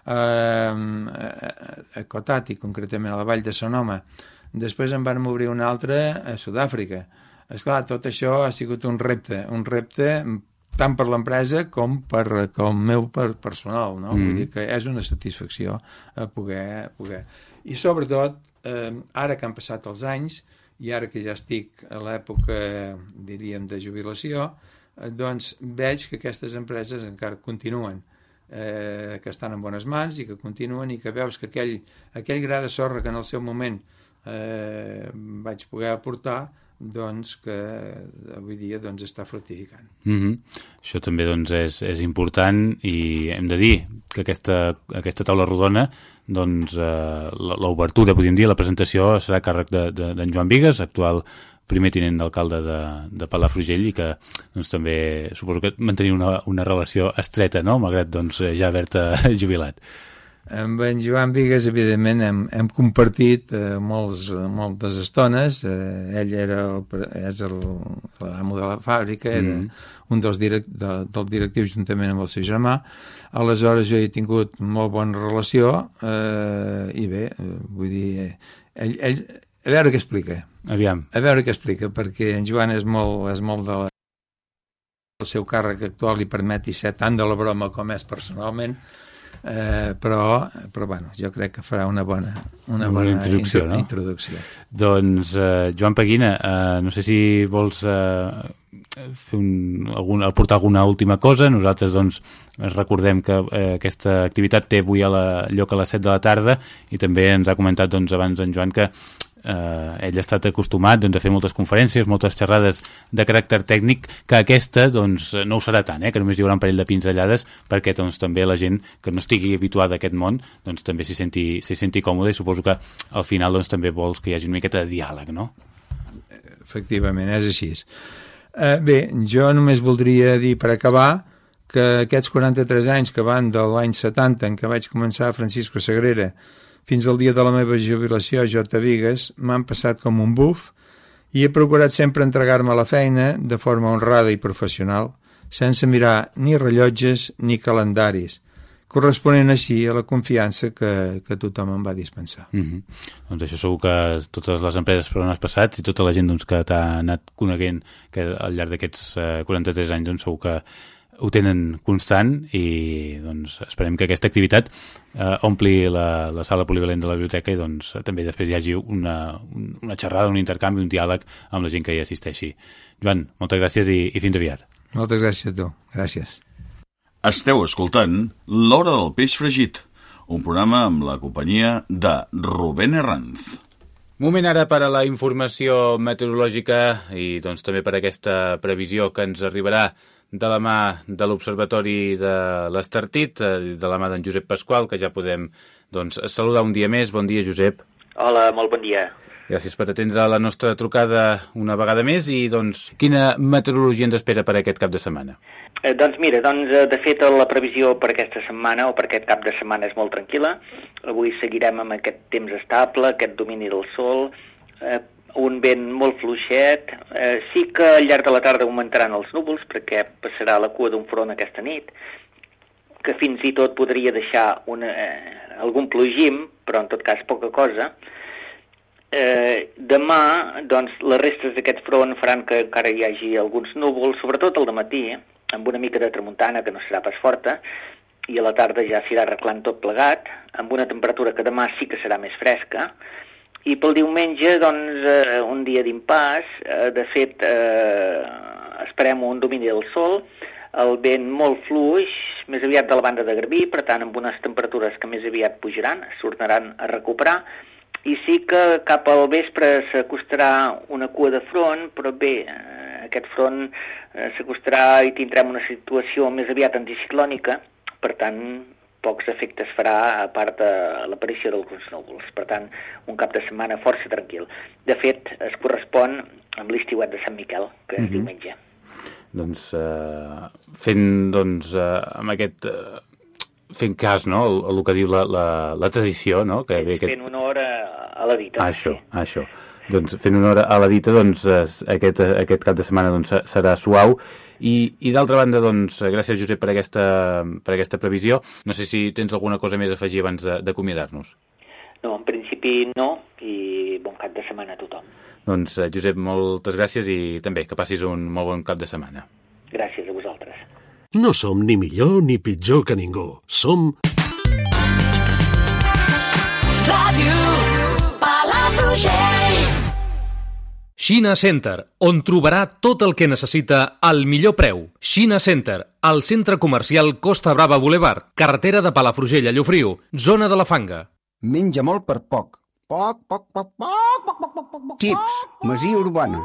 eh, a Cotati, concretament a la vall de Sonoma, després en van obrir una altra a Sud-àfrica, Esclar, tot això ha sigut un repte, un repte tant per l'empresa com per com meu per personal, no? Mm. Vull dir que és una satisfacció a poder, poder. I sobretot, eh, ara que han passat els anys, i ara que ja estic a l'època, diríem, de jubilació, eh, doncs veig que aquestes empreses encara continuen, eh, que estan en bones mans i que continuen i que veus que aquell, aquell gra de sorra que en el seu moment eh, vaig poder aportar doncs que avui dia doncs, està fructificant. Mm -hmm. Això també doncs, és, és important i hem de dir que aquesta, aquesta taula rodona doncs, eh, l'obertura, podríem dir, la presentació serà a càrrec d'en de, de, Joan Vigues, actual primer tinent d'alcalde de, de Palafrugell i que doncs, també suposo que mantenir una, una relació estreta, no? malgrat doncs, ja haver-te jubilat. Amb en Joan Vigues, evidentment, hem, hem compartit eh, molts, moltes estones. Eh, ell era el, és el, l'amo de la fàbrica, era mm. un dels direct, de, del directiu juntament amb el seu germà. Aleshores jo he tingut molt bona relació eh, i bé, eh, vull dir, eh, ell, ell, a veure què explica. Aviam. A veure què explica, perquè en Joan és molt, és molt de la el seu càrrec actual li permeti ser tant de la broma com és personalment, eh, però, però bueno, jo crec que farà una bona, una, Una bona introducció, intro, no? introducció. Doncs, eh, Joan Peguina, eh, no sé si vols eh, fer un, algun, aportar alguna última cosa. Nosaltres, doncs, recordem que eh, aquesta activitat té avui a la, lloc a les 7 de la tarda i també ens ha comentat, doncs, abans en Joan que eh, ell ha estat acostumat doncs, a fer moltes conferències, moltes xerrades de caràcter tècnic, que aquesta doncs, no ho serà tant, eh, que només hi haurà un parell de pinzellades perquè doncs, també la gent que no estigui habituada a aquest món doncs, també s'hi senti, senti còmode i suposo que al final doncs, també vols que hi hagi una miqueta de diàleg, no? Efectivament, és així. Eh, bé, jo només voldria dir per acabar que aquests 43 anys que van de l'any 70 en què vaig començar Francisco Sagrera fins al dia de la meva jubilació a J. Vigues m'han passat com un buf i he procurat sempre entregar-me a la feina de forma honrada i professional, sense mirar ni rellotges ni calendaris, corresponent així a la confiança que, que tothom em va dispensar. Mm -hmm. Doncs això segur que totes les empreses per on has passat i tota la gent doncs, que t'ha anat coneguent que al llarg d'aquests eh, 43 anys doncs, segur que ho tenen constant i doncs, esperem que aquesta activitat eh, ompli la, la sala polivalent de la biblioteca i doncs, també després hi hagi una, una xerrada, un intercanvi, un diàleg amb la gent que hi assisteixi. Joan, moltes gràcies i, i fins aviat. Moltes gràcies a tu. Gràcies. Esteu escoltant L'Hora del Peix Fregit, un programa amb la companyia de Rubén Herranz. Moment ara per a la informació meteorològica i doncs també per aquesta previsió que ens arribarà de la mà de l'Observatori de l'Estartit, eh, de la mà d'en Josep Pasqual, que ja podem doncs, saludar un dia més. Bon dia, Josep. Hola, molt bon dia. Gràcies per atendre la nostra trucada una vegada més i doncs quina meteorologia ens espera per aquest cap de setmana? Eh, doncs mira, doncs, eh, de fet la previsió per aquesta setmana o per aquest cap de setmana és molt tranquil·la. Avui seguirem amb aquest temps estable, aquest domini del sol, eh, un vent molt fluixet. Eh, sí que al llarg de la tarda augmentaran els núvols perquè passarà la cua d'un front aquesta nit, que fins i tot podria deixar una, eh, algun plogim, però en tot cas poca cosa. Eh, demà, doncs, les restes d'aquest front faran que encara hi hagi alguns núvols, sobretot al matí, eh, amb una mica de tramuntana, que no serà pas forta, i a la tarda ja s'irà arreglant tot plegat, amb una temperatura que demà sí que serà més fresca, i pel diumenge, doncs, eh, un dia d'impàs, eh, de fet, eh, esperem un domini del sol, el vent molt fluix, més aviat de la banda de Garbí, per tant, amb unes temperatures que més aviat pujaran, tornaran a recuperar, i sí que cap al vespre s'acostarà una cua de front, però bé, eh, aquest front eh, s'acostarà i tindrem una situació més aviat anticiclònica, per tant, pocs efectes farà a part de l'aparició d'alguns núvols. Per tant, un cap de setmana força tranquil. De fet, es correspon amb l'estiuet de Sant Miquel, que és Mhm. diumenge. Doncs eh, fent doncs, eh, amb aquest... Eh, fent cas, no?, el, el que diu la, la, la tradició, no?, que ve Fent honor a, a la dita. Ah, això, ah, això. Doncs fent honor a la dita, doncs, aquest, aquest cap de setmana doncs, se- serà suau. I, i d'altra banda, doncs, gràcies, Josep, per aquesta, per aquesta previsió. No sé si tens alguna cosa més a afegir abans de- d'acomiadar-nos. No, en principi no, i bon cap de setmana a tothom. Doncs, Josep, moltes gràcies i també que passis un molt bon cap de setmana. Gràcies a vosaltres. No som ni millor ni pitjor que ningú. Som Ràdio Palafrugell. Xina Center, on trobarà tot el que necessita al millor preu. Xina Center, al centre comercial Costa Brava Boulevard, carretera de Palafrugell a Llofriu, zona de la Fanga. Menja molt per poc. Poc, poc, poc, poc, poc, poc, poc, poc. Tips, Masia Urbana.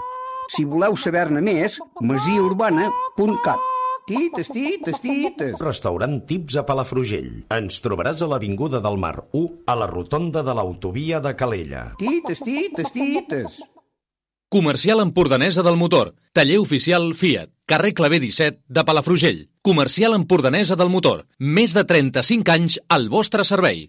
Si voleu saber-ne més, masiaurbana.cat. Tites, tites, tites. Restaurant Tips a Palafrugell. Ens trobaràs a l'Avinguda del Mar 1, a la rotonda de l'autovia de Calella. Tites, tites, tites. Comercial Empordanesa del Motor. Taller oficial Fiat. Carrer Clavé 17 de Palafrugell. Comercial Empordanesa del Motor. Més de 35 anys al vostre servei.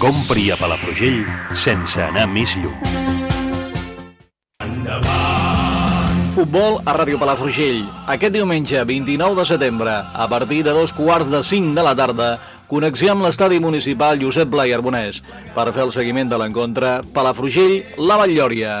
Compri a Palafrugell sense anar més lluny. Futbol a Ràdio Palafrugell. Aquest diumenge, 29 de setembre, a partir de dos quarts de cinc de la tarda, connexió amb l'estadi municipal Josep Blai Arbonès per fer el seguiment de l'encontre Palafrugell, la Batllòria.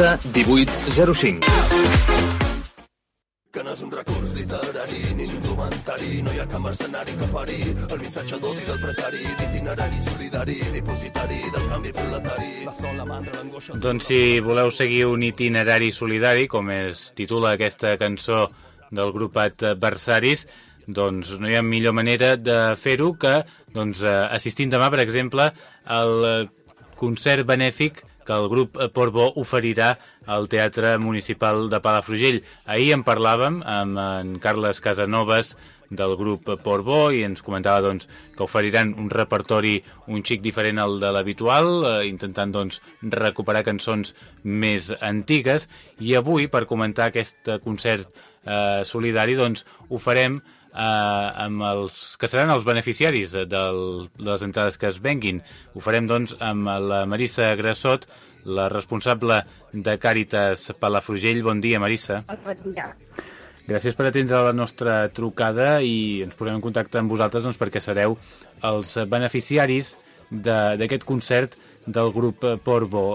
18 05. Que no és un recurs literari ni indumentari, no hi ha cap mercenari que pari el missatge d'odi del precari, d'itinerari solidari, dipositari del canvi proletari. La sola mandra, l'angoixa... Doncs si voleu seguir un itinerari solidari, com es titula aquesta cançó del grup Adversaris, doncs no hi ha millor manera de fer-ho que doncs, eh, assistint demà, per exemple, al concert benèfic que el grup Portbó oferirà al Teatre Municipal de Palafrugell. Ahir en parlàvem amb en Carles Casanovas del grup Portbó i ens comentava doncs, que oferiran un repertori un xic diferent al de l'habitual, eh, intentant doncs, recuperar cançons més antigues i avui per comentar aquest concert eh, solidari doncs, ho farem eh, amb els que seran els beneficiaris de les entrades que es venguin. Ho farem doncs amb la Marissa Grassot, la responsable de Càritas Palafrugell. Bon dia, Marissa. Bon dia. Gràcies per atendre la nostra trucada i ens posem en contacte amb vosaltres doncs, perquè sereu els beneficiaris d'aquest concert del grup Portbó.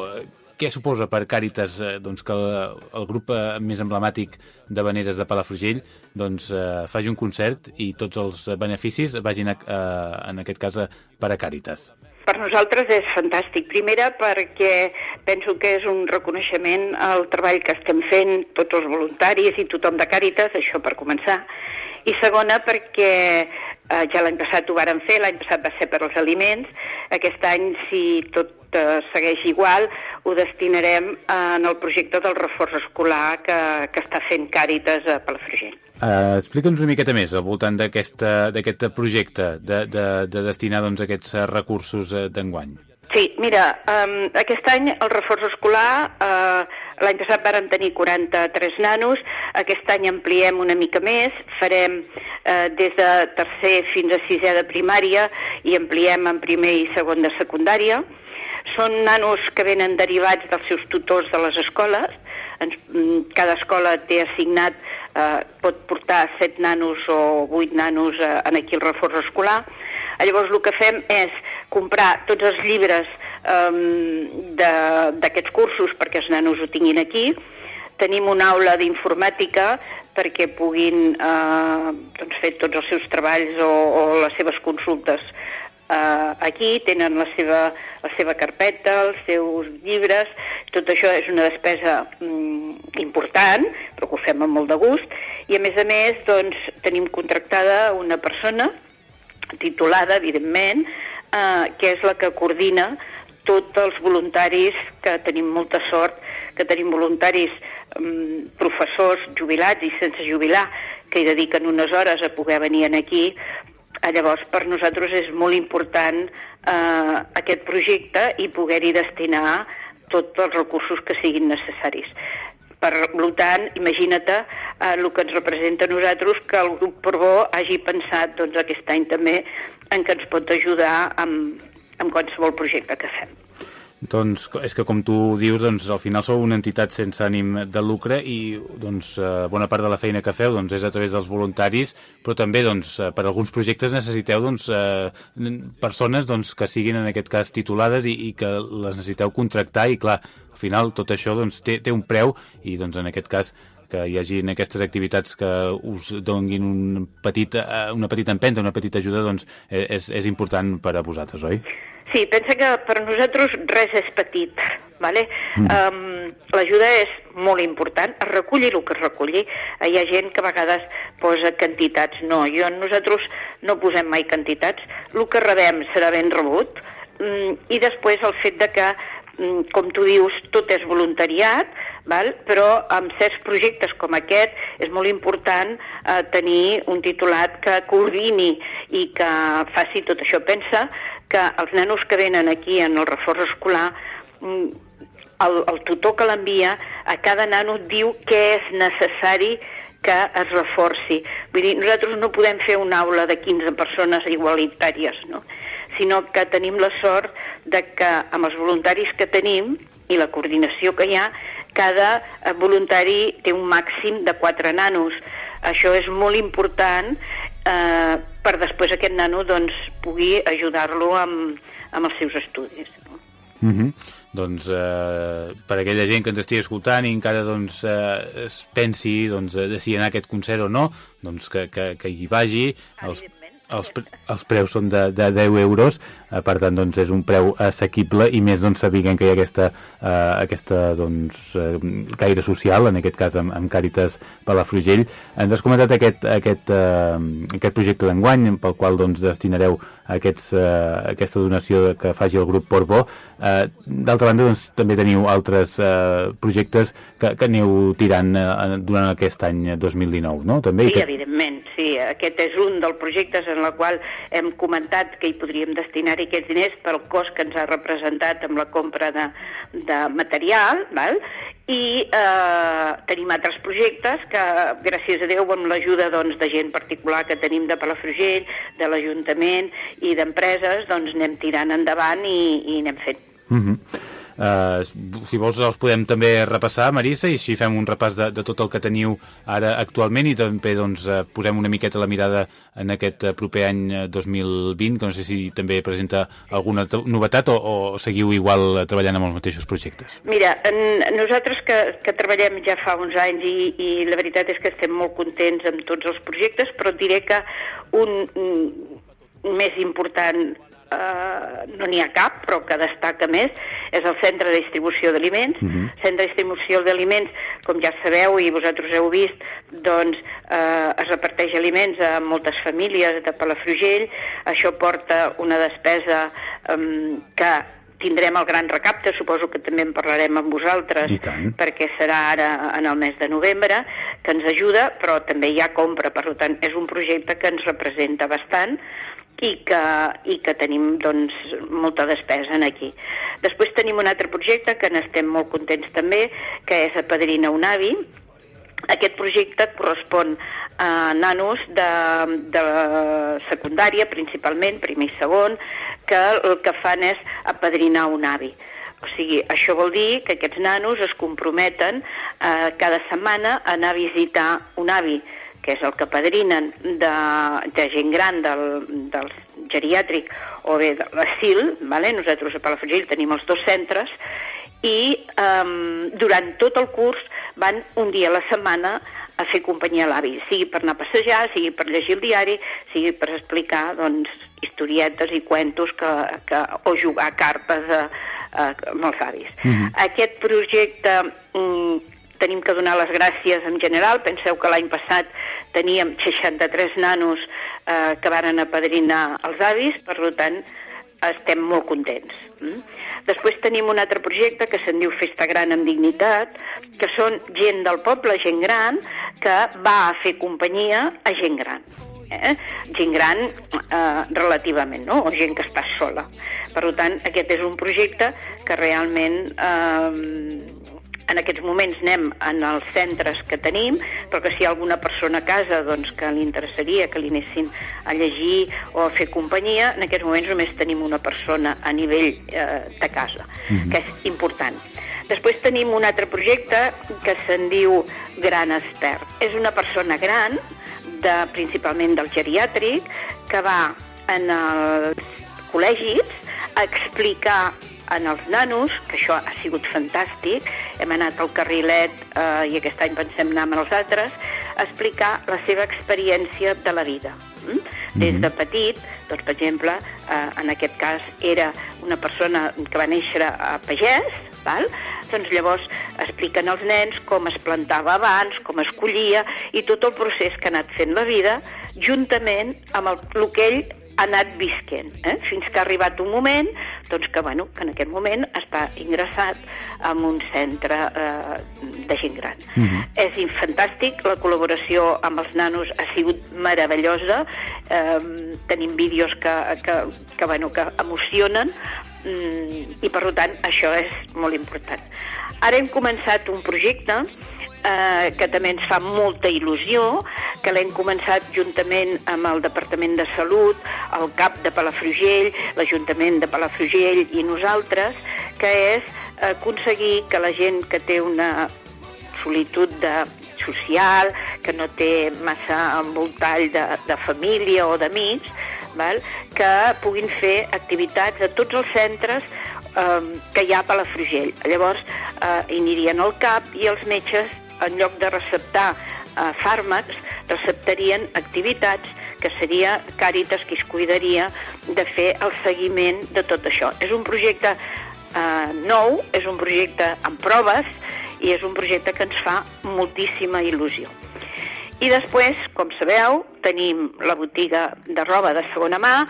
Què suposa per Càritas eh, doncs, que el, el grup eh, més emblemàtic de veneres de Palafrugell doncs, eh, faci un concert i tots els beneficis vagin, a, a, en aquest cas, per a Càritas? Per nosaltres és fantàstic. Primera perquè penso que és un reconeixement al treball que estem fent tots els voluntaris i tothom de Càritas, això per començar. I segona perquè eh, ja l'any passat ho varen fer, l'any passat va ser per als aliments, aquest any, si tot eh, segueix igual, ho destinarem en el projecte del reforç escolar que, que està fent Càritas a Palafrugell. Uh, Explica'ns una miqueta més al voltant d'aquest projecte de, de, de destinar doncs, aquests recursos uh, d'enguany. Sí, mira, um, aquest any el reforç escolar, uh, l'any passat varen tenir 43 nanos, aquest any ampliem una mica més, farem uh, des de tercer fins a sisè de primària i ampliem en primer i segon de secundària. Són nanos que venen derivats dels seus tutors de les escoles, ens, mm, cada escola té assignat, eh, pot portar 7 nanos o 8 nanos eh, en aquí el reforç escolar. Llavors el que fem és comprar tots els llibres eh, d'aquests cursos perquè els nanos ho tinguin aquí. Tenim una aula d'informàtica perquè puguin eh, doncs fer tots els seus treballs o, o les seves consultes eh, aquí, tenen la seva, la seva carpeta, els seus llibres, tot això és una despesa mm, important, però que ho fem amb molt de gust, i a més a més doncs, tenim contractada una persona titulada, evidentment, eh, que és la que coordina tots els voluntaris, que tenim molta sort, que tenim voluntaris mm, professors jubilats i sense jubilar, que hi dediquen unes hores a poder venir aquí llavors, per nosaltres és molt important eh, aquest projecte i poder-hi destinar tots els recursos que siguin necessaris. Per tant, imagina't eh, el que ens representa a nosaltres que el grup Portbó hagi pensat doncs, aquest any també en què ens pot ajudar amb, amb qualsevol projecte que fem. Doncs és que com tu dius, doncs, al final sou una entitat sense ànim de lucre i doncs, eh, bona part de la feina que feu doncs, és a través dels voluntaris, però també doncs, eh, per alguns projectes necessiteu doncs, eh, persones doncs, que siguin en aquest cas titulades i, i que les necessiteu contractar i clar, al final tot això doncs, té, té un preu i doncs, en aquest cas que hi hagi en aquestes activitats que us donguin un petit, eh, una petita empenta, una petita ajuda, doncs és, és important per a vosaltres, oi? Sí, pensa que per nosaltres res és petit, ¿vale? Mm. Um, l'ajuda és molt important, es reculli el que es reculli. Hi ha gent que a vegades posa quantitats, no, jo nosaltres no posem mai quantitats, el que rebem serà ben rebut, um, i després el fet de que um, com tu dius, tot és voluntariat, val? però amb certs projectes com aquest és molt important eh, tenir un titulat que coordini i que faci tot això. Pensa que els nanos que venen aquí en el reforç escolar mm, el, el tutor que l'envia a cada nano diu què és necessari que es reforci. Vull dir, nosaltres no podem fer una aula de 15 persones igualitàries, no? sinó que tenim la sort de que amb els voluntaris que tenim i la coordinació que hi ha, cada voluntari té un màxim de 4 nanos. Això és molt important eh, per després aquest nano doncs, pugui ajudar-lo amb, amb els seus estudis. No? Mm -hmm. Doncs eh, per aquella gent que ens estigui escoltant i encara doncs, eh, es pensi doncs, de si anar a aquest concert o no, doncs que, que, que hi vagi. Els, els, pre- els preus són de, de 10 euros, eh, per tant doncs, és un preu assequible i més doncs, sabent que hi ha aquesta, eh, aquesta doncs, eh, caire social, en aquest cas amb, amb Càritas Palafrugell. Ens has comentat aquest, aquest, eh, aquest projecte d'enguany pel qual doncs, destinareu aquests, eh, aquesta donació que faci el grup Portbó. Eh, D'altra banda, doncs, també teniu altres eh, projectes que, que aneu tirant eh, durant aquest any 2019, no? També, Sí, que- evidentment, sí. Aquest és un dels projectes en el qual hem comentat que hi podríem destinar-hi aquests diners pel cost que ens ha representat amb la compra de, de material, val? i eh, tenim altres projectes que, gràcies a Déu, amb l'ajuda doncs, de gent particular que tenim de Palafrugell, de l'Ajuntament i d'empreses, doncs anem tirant endavant i, i anem fent. Uh Uh, si vols els podem també repassar, Marissa, i així fem un repàs de, de tot el que teniu ara actualment i també doncs, uh, posem una miqueta la mirada en aquest uh, proper any eh, 2020, que no sé si també presenta alguna novetat o, o seguiu igual eh, treballant amb els mateixos projectes. Mira, en, nosaltres que, que treballem ja fa uns anys i, i la veritat és que estem molt contents amb tots els projectes, però diré que un, un més important eh, no n'hi ha cap, però que destaca més, és el Centre de Distribució d'Aliments. Uh -huh. Centre de Distribució d'Aliments, com ja sabeu i vosaltres heu vist, doncs eh, es reparteix aliments a moltes famílies de Palafrugell. Això porta una despesa eh, que tindrem el gran recapte, suposo que també en parlarem amb vosaltres, perquè serà ara en el mes de novembre, que ens ajuda, però també hi ha compra, per tant, és un projecte que ens representa bastant i que, i que tenim doncs, molta despesa en aquí. Després tenim un altre projecte que n'estem molt contents també, que és Apadrina un avi, aquest projecte correspon a nanos de, de secundària, principalment, primer i segon, que el que fan és apadrinar un avi. O sigui, això vol dir que aquests nanos es comprometen eh, cada setmana a anar a visitar un avi, que és el que padrinen de, de gent gran del, del geriàtric o bé de l'asil, vale? nosaltres a Palafrugell tenim els dos centres, i um, durant tot el curs van un dia a la setmana a fer companyia a l'avi, sigui per anar a passejar, sigui per llegir el diari, sigui per explicar doncs, historietes i cuentos que, que, o jugar a carpes a, a, amb els avis. Mhm. Aquest projecte mm, tenim que donar les gràcies en general. Penseu que l'any passat teníem 63 nanos eh, que varen apadrinar els avis, per tant, estem molt contents. Mm? Després tenim un altre projecte que se'n diu Festa Gran amb Dignitat, que són gent del poble, gent gran, que va a fer companyia a gent gran. Eh? Gent gran eh, relativament, no? o gent que està sola. Per tant, aquest és un projecte que realment eh, en aquests moments anem en els centres que tenim, però que si hi ha alguna persona a casa doncs, que li interessaria que li anessin a llegir o a fer companyia, en aquests moments només tenim una persona a nivell eh, de casa, Mhm. que és important. Després tenim un altre projecte que se'n diu Gran Expert. És una persona gran, de, principalment del geriàtric, que va en els col·legis a explicar en els nanos, que això ha sigut fantàstic, hem anat al carrilet eh, i aquest any pensem anar amb els altres, a explicar la seva experiència de la vida. Mm? Des de petit, doncs, per exemple, eh, en aquest cas era una persona que va néixer a Pagès, val? doncs llavors expliquen als nens com es plantava abans, com es collia, i tot el procés que ha anat fent la vida, juntament amb el, el que ell ha anat visquent, eh? fins que ha arribat un moment doncs que, bueno, que en aquest moment està ingressat en un centre eh, de gent gran. És in- fantàstic, la col·laboració amb els nanos ha sigut meravellosa, eh, tenim vídeos que, que, que, bueno, que emocionen mm, i per tant això és molt important. Ara hem començat un projecte eh, que també ens fa molta il·lusió, que l'hem començat juntament amb el Departament de Salut, el CAP de Palafrugell, l'Ajuntament de Palafrugell i nosaltres, que és aconseguir que la gent que té una solitud de social, que no té massa envoltall de, de família o d'amics, val? que puguin fer activitats a tots els centres eh, que hi ha a Palafrugell. Llavors, eh, anirien al CAP i els metges, en lloc de receptar eh, fàrmacs, receptarien activitats que seria Càritas qui es cuidaria de fer el seguiment de tot això. És un projecte eh, nou, és un projecte amb proves i és un projecte que ens fa moltíssima il·lusió. I després, com sabeu, tenim la botiga de roba de segona mà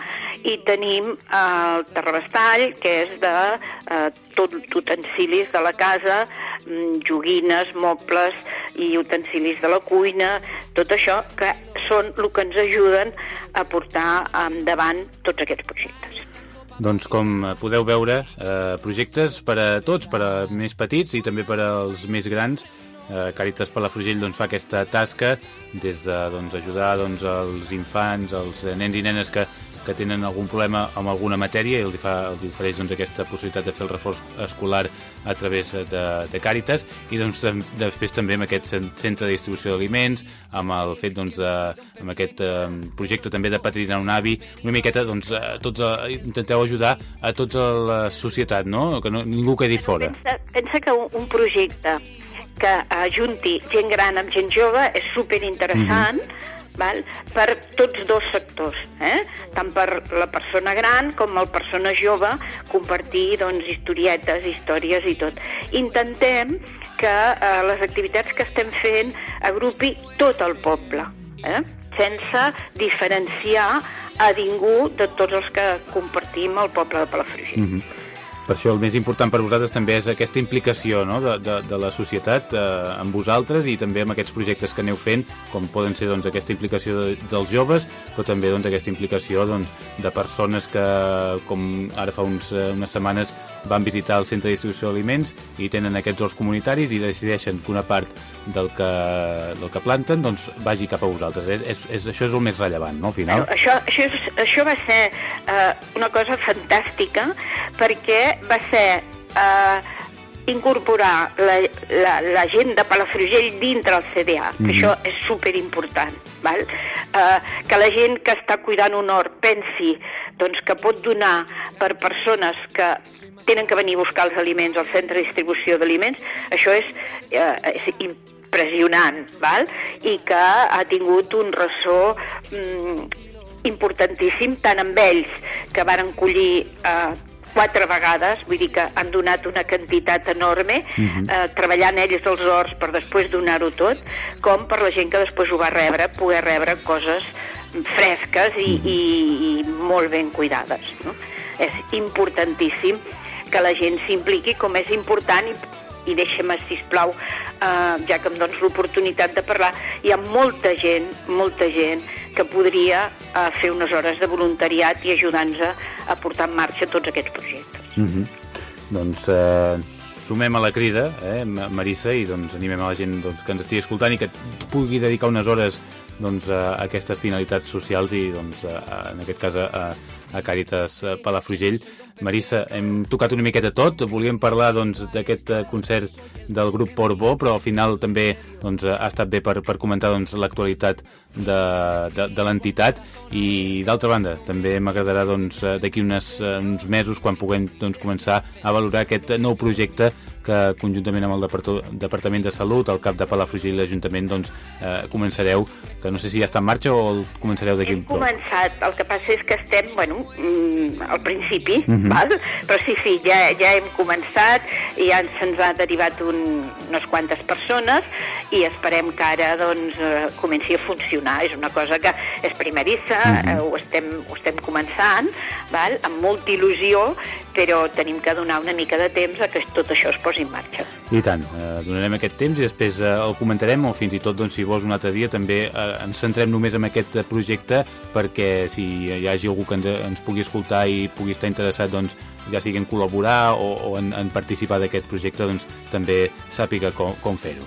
i tenim el terrabastall, que és de eh, tot utensilis de la casa, mm, joguines, mobles i utensilis de la cuina, tot això que són el que ens ajuden a portar endavant tots aquests projectes. Doncs com podeu veure, eh, projectes per a tots, per a més petits i també per als més grans, eh, Càritas Palafrugell doncs, fa aquesta tasca des de doncs, ajudar doncs, els infants, els nens i nenes que, que tenen algun problema amb alguna matèria i els, fa, els ofereix doncs, aquesta possibilitat de fer el reforç escolar a través de, de Càritas i doncs, després també amb aquest centre de distribució d'aliments, amb el fet doncs, de, amb aquest eh, projecte també de patrinar un avi, una miqueta doncs, a tots, a, intenteu ajudar a tota la societat, no? que no, ningú quedi fora. Pensa, pensa que un, un projecte que ajunti gent gran amb gent jove és superinteressant, mm -hmm val? per tots dos sectors, eh? tant per la persona gran com el persona jove, compartir doncs, historietes, històries i tot. Intentem que eh, les activitats que estem fent agrupi tot el poble, eh? sense diferenciar a ningú de tots els que compartim el poble de Palafrugell. Mm -hmm. Per això el més important per vosaltres també és aquesta implicació no? de, de, de la societat eh, amb vosaltres i també amb aquests projectes que aneu fent, com poden ser doncs, aquesta implicació de, dels joves, però també doncs, aquesta implicació doncs, de persones que, com ara fa uns, eh, unes setmanes, van visitar el centre de distribució d'aliments i tenen aquests horts comunitaris i decideixen que una part del que, del que planten doncs, vagi cap a vosaltres. És, és, és, això és el més rellevant, no, al final? Bueno, això, això, és, això va ser eh, una cosa fantàstica perquè va ser eh, incorporar la, la, la gent de Palafrugell dintre el CDA, que Mhm. això és superimportant, val? Eh, que la gent que està cuidant un hort pensi doncs, que pot donar per persones que tenen que venir a buscar els aliments al centre de distribució d'aliments, això és, eh, és impressionant, val? i que ha tingut un ressò mm, importantíssim tant amb ells que varen collir eh, quatre vegades, vull dir que han donat una quantitat enorme, Mhm. eh, treballant ells els horts per després donar-ho tot, com per la gent que després ho va rebre, poder rebre coses fresques i, i, i molt ben cuidades. No? És importantíssim que la gent s'impliqui, com és important, i, deixa'm, sisplau, eh, ja que em dones l'oportunitat de parlar, hi ha molta gent, molta gent que podria eh, fer unes hores de voluntariat i ajudar-nos a, a portar en marxa tots aquests projectes. Mm -hmm. Doncs eh, sumem a la crida, eh, Ma- Marissa, i doncs animem a la gent doncs, que ens estigui escoltant i que pugui dedicar unes hores doncs, a, a aquestes finalitats socials i doncs, a, a, en aquest cas a, a Càritas eh, Palafrugell. Marissa, hem tocat una miqueta tot, volíem parlar doncs, d'aquest eh, concert del grup Portbó, però al final també doncs, ha estat bé per, per comentar doncs, l'actualitat de, de, de l'entitat. I d'altra banda també m'agradarà doncs, eh, d'aquí eh, uns mesos quan puguem doncs, començar a valorar aquest nou projecte que conjuntament amb el Departament de Salut, el cap de Palafrugell i l'Ajuntament doncs, eh, començareu, que no sé si ja està en marxa o el començareu d'aquí Hem començat, el que passa és que estem, bueno, mm, al principi, Mhm. val? però sí, sí, ja, ja hem començat i ja se'ns ha derivat un, unes quantes persones i esperem que ara doncs, eh, comenci a funcionar. És una cosa que és primerissa, Mhm. eh, ho, estem, ho estem començant, val? amb molta il·lusió, però tenim que donar una mica de temps a que tot això es posi en marxa. I tant, eh, donarem aquest temps i després eh, el comentarem o fins i tot, doncs, si vols un altre dia, també eh, ens centrem només en aquest projecte perquè si hi hagi algú que ens, ens pugui escoltar i pugui estar interessat, doncs, ja sigui en col·laborar o, o en, en participar d'aquest projecte, doncs també sàpiga com, com fer-ho.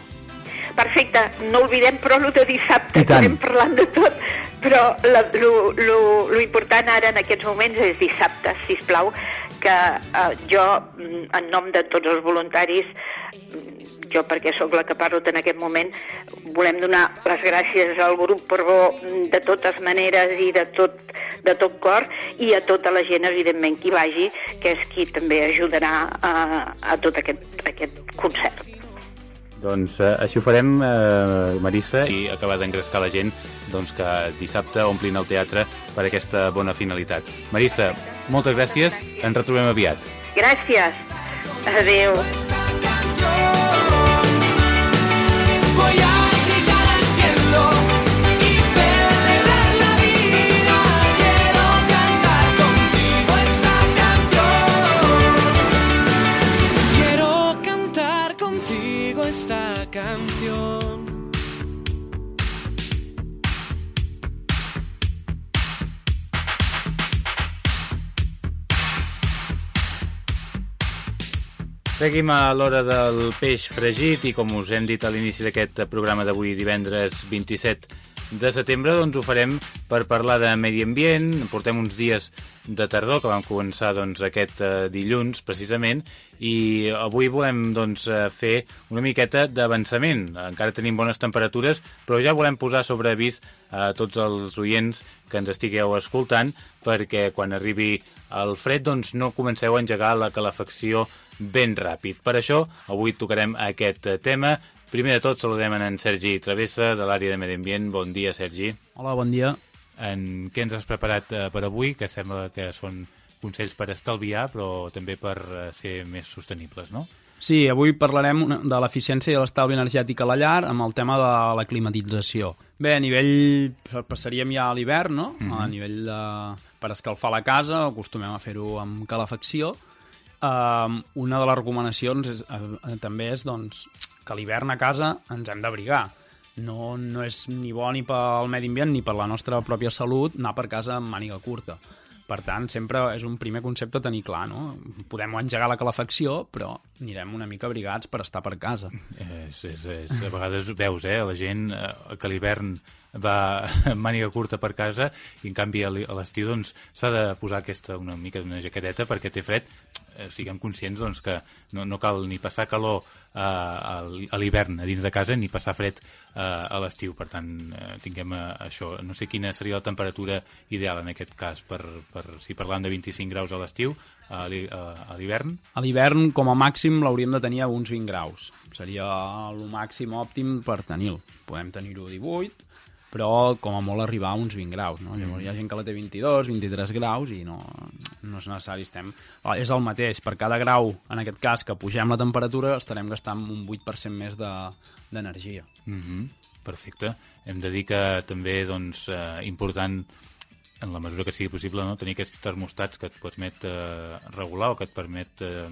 Perfecte, no oblidem però el de dissabte, que anem parlant de tot, però la, lo, lo, lo important ara en aquests moments és dissabte, si plau, que eh, jo, mm, en nom de tots els voluntaris, mm, jo perquè sóc la que parlo en aquest moment, volem donar les gràcies al grup Porgó mm, de totes maneres i de tot, de tot cor i a tota la gent, evidentment, qui vagi, que és qui també ajudarà a, a tot aquest, aquest concert. Doncs eh, així ho farem, eh, Marissa, i acabar d'engrescar la gent doncs, que dissabte omplin el teatre per aquesta bona finalitat. Marissa, moltes gràcies, ens retrobem aviat. Gràcies. Adéu. Voy a Seguim a l'hora del peix fregit i com us hem dit a l'inici d'aquest programa d'avui divendres 27 de setembre doncs ho farem per parlar de medi ambient. Portem uns dies de tardor que vam començar doncs, aquest eh, dilluns precisament i avui volem doncs, eh, fer una miqueta d'avançament. Encara tenim bones temperatures però ja volem posar sobre avís a tots els oients que ens estigueu escoltant perquè quan arribi el fred doncs, no comenceu a engegar la calefacció ben ràpid. Per això, avui tocarem aquest eh, tema. Primer de tot, saludem en Sergi Travessa, de l'àrea de Medi Ambient. Bon dia, Sergi. Hola, bon dia. En què ens has preparat eh, per avui? Que sembla que són consells per estalviar, però també per eh, ser més sostenibles, no? Sí, avui parlarem de l'eficiència i l'estalvi energètic a la llar amb el tema de la climatització. Bé, a nivell... passaríem ja a l'hivern, no? Mhm. A nivell de... per escalfar la casa, acostumem a fer-ho amb calefacció. Um, una de les recomanacions és, uh, també és doncs, que l'hivern a casa ens hem d'abrigar. No, no és ni bo ni pel medi ambient ni per la nostra pròpia salut anar per casa amb màniga curta. Per tant, sempre és un primer concepte a tenir clar, no? Podem engegar la calefacció, però anirem una mica abrigats per estar per casa. És, és, és, a vegades veus, eh, la gent eh, que l'hivern va amb màniga curta per casa i en canvi a l'estiu doncs s'ha de posar aquesta una mica d'una jaqueteta perquè té fred. Eh, siguem conscients doncs, que no, no cal ni passar calor eh, a l'hivern a dins de casa ni passar fred eh, a l'estiu. Per tant eh, tinguem eh, això. No sé quina seria la temperatura ideal en aquest cas per, per si parlant de 25 graus a l'estiu a l'hi- a a l'hivern A l'hivern, com a màxim, l'hauríem de tenir a uns 20 graus. Seria el màxim òptim per tenir-lo. Podem tenir-ho a 18, però com a molt arribar a uns 20 graus. No? Llavors hi ha gent que la té 22, 23 graus i no, no és necessari. Estem... És el mateix, per cada grau, en aquest cas, que pugem la temperatura, estarem gastant un 8% més de- d'energia. De, Mm Perfecte. Hem de dir que també doncs, eh, important en la mesura que sigui possible no? tenir aquests termostats que et permet eh, regular o que et permet eh,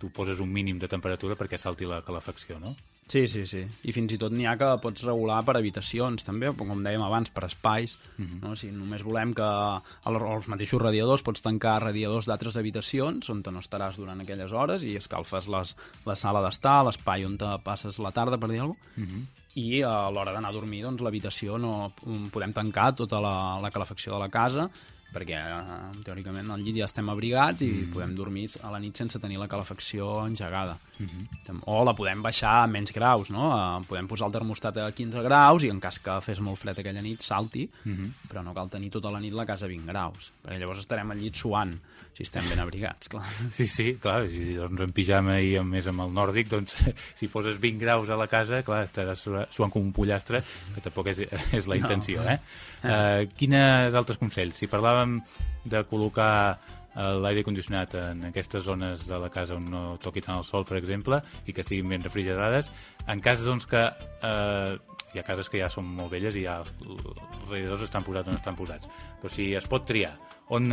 tu poses un mínim de temperatura perquè salti la calefacció, no? Sí, sí, sí. I fins i tot n'hi ha que pots regular per habitacions, també, com dèiem abans, per espais. Mhm. no? Si només volem que als mateixos radiadors pots tancar radiadors d'altres habitacions on no estaràs durant aquelles hores i escalfes les, la sala d'estar, l'espai on te passes la tarda, per dir alguna cosa, Mhm. I a l'hora d'anar a dormir doncs, l'habitació no podem tancar tota la, la calefacció de la casa perquè eh, teòricament al llit ja estem abrigats i Mm. podem dormir a la nit sense tenir la calefacció engegada. Mhm. Tam- O la podem baixar a menys graus, no? Podem posar el termostat a 15 graus i en cas que fes molt fred aquella nit salti, Mhm. però no cal tenir tota la nit la casa a 20 graus, perquè llavors estarem al llit suant, si estem ben abrigats, clar. Sí, sí, clar, i doncs en pijama i a més amb el nòrdic, doncs si poses 20 graus a la casa, clar, estaràs sua- suant com un pollastre, que tampoc és, és la No. intenció, eh? Uh, quines altres consells? Si parlàvem de col·locar l'aire condicionat en aquestes zones de la casa on no toqui tant el sol, per exemple, i que estiguin ben refrigerades, en cas doncs, que eh, hi ha cases que ja són molt velles i ja els els radiadors estan posats on estan posats, però si es pot triar, on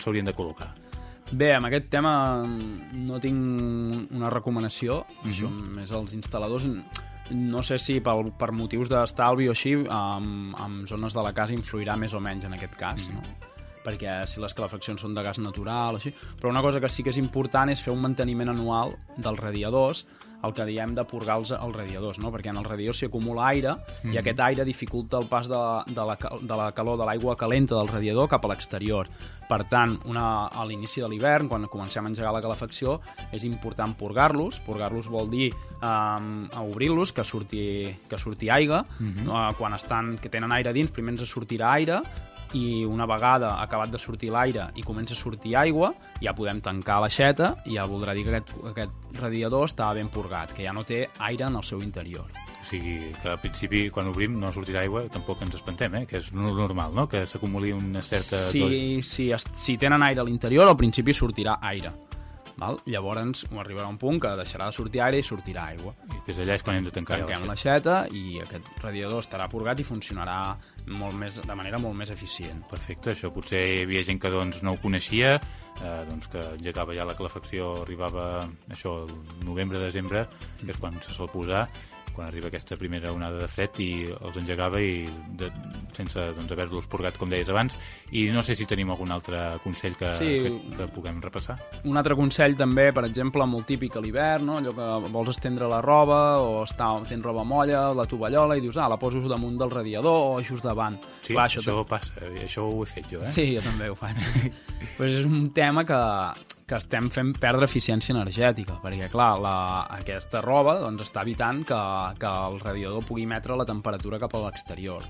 s'haurien de col·locar? Bé, amb aquest tema mm, no tinc una recomanació, Mhm. això més els instal·ladors no sé si pel, per motius d'estalvi o així amb, amb zones de la casa influirà més o menys en aquest cas no? Perquè si les calefaccions són de gas natural així, però una cosa que sí que és important és fer un manteniment anual dels radiadors el que diem de purgar els, els radiadors, no? perquè en els radiadors s'hi acumula aire Mhm. i aquest aire dificulta el pas de, de, la, de la calor de l'aigua calenta del radiador cap a l'exterior. Per tant, una, a l'inici de l'hivern, quan comencem a engegar la calefacció, és important purgar-los. Purgar-los vol dir um, obrir-los, que surti, que surti aigua. Mhm. uh, quan estan, que tenen aire dins, primer ens sortirà aire i una vegada acabat de sortir l'aire i comença a sortir aigua, ja podem tancar l'aixeta i ja voldrà dir que aquest, aquest radiador està ben purgat, que ja no té aire en el seu interior. O sigui, que al principi, quan obrim, no sortirà aigua, tampoc ens espantem, eh? que és no- normal, no?, que s'acumuli una certa... si, es- si tenen aire a l'interior, al principi sortirà aire. Val? Llavors arribarà un punt que deixarà de sortir aire i sortirà aigua. I després allà és quan hem de tancar Tanquem l'aixeta i aquest radiador estarà purgat i funcionarà molt més, de manera molt més eficient. Perfecte, això potser hi havia gent que doncs, no ho coneixia, eh, doncs que llegava ja la calefacció, arribava això el novembre-desembre, que és quan se sol posar, quan arriba aquesta primera onada de fred i els engegava i de, sense doncs, haver-los purgat, com deies abans. I no sé si tenim algun altre consell que, Sí. que, que puguem repassar. Un altre consell també, per exemple, molt típic a l'hivern, no? allò que vols estendre la roba o està, tens roba molla, la tovallola, i dius, ah, la poso damunt del radiador o just davant. Sí, Clar, això, això passa, eh, això ho he fet jo, eh? Sí, jo també ho faig. pues és un tema que, que estem fent perdre eficiència energètica, perquè, clar, la, aquesta roba doncs, està evitant que, que el radiador pugui emetre la temperatura cap a l'exterior.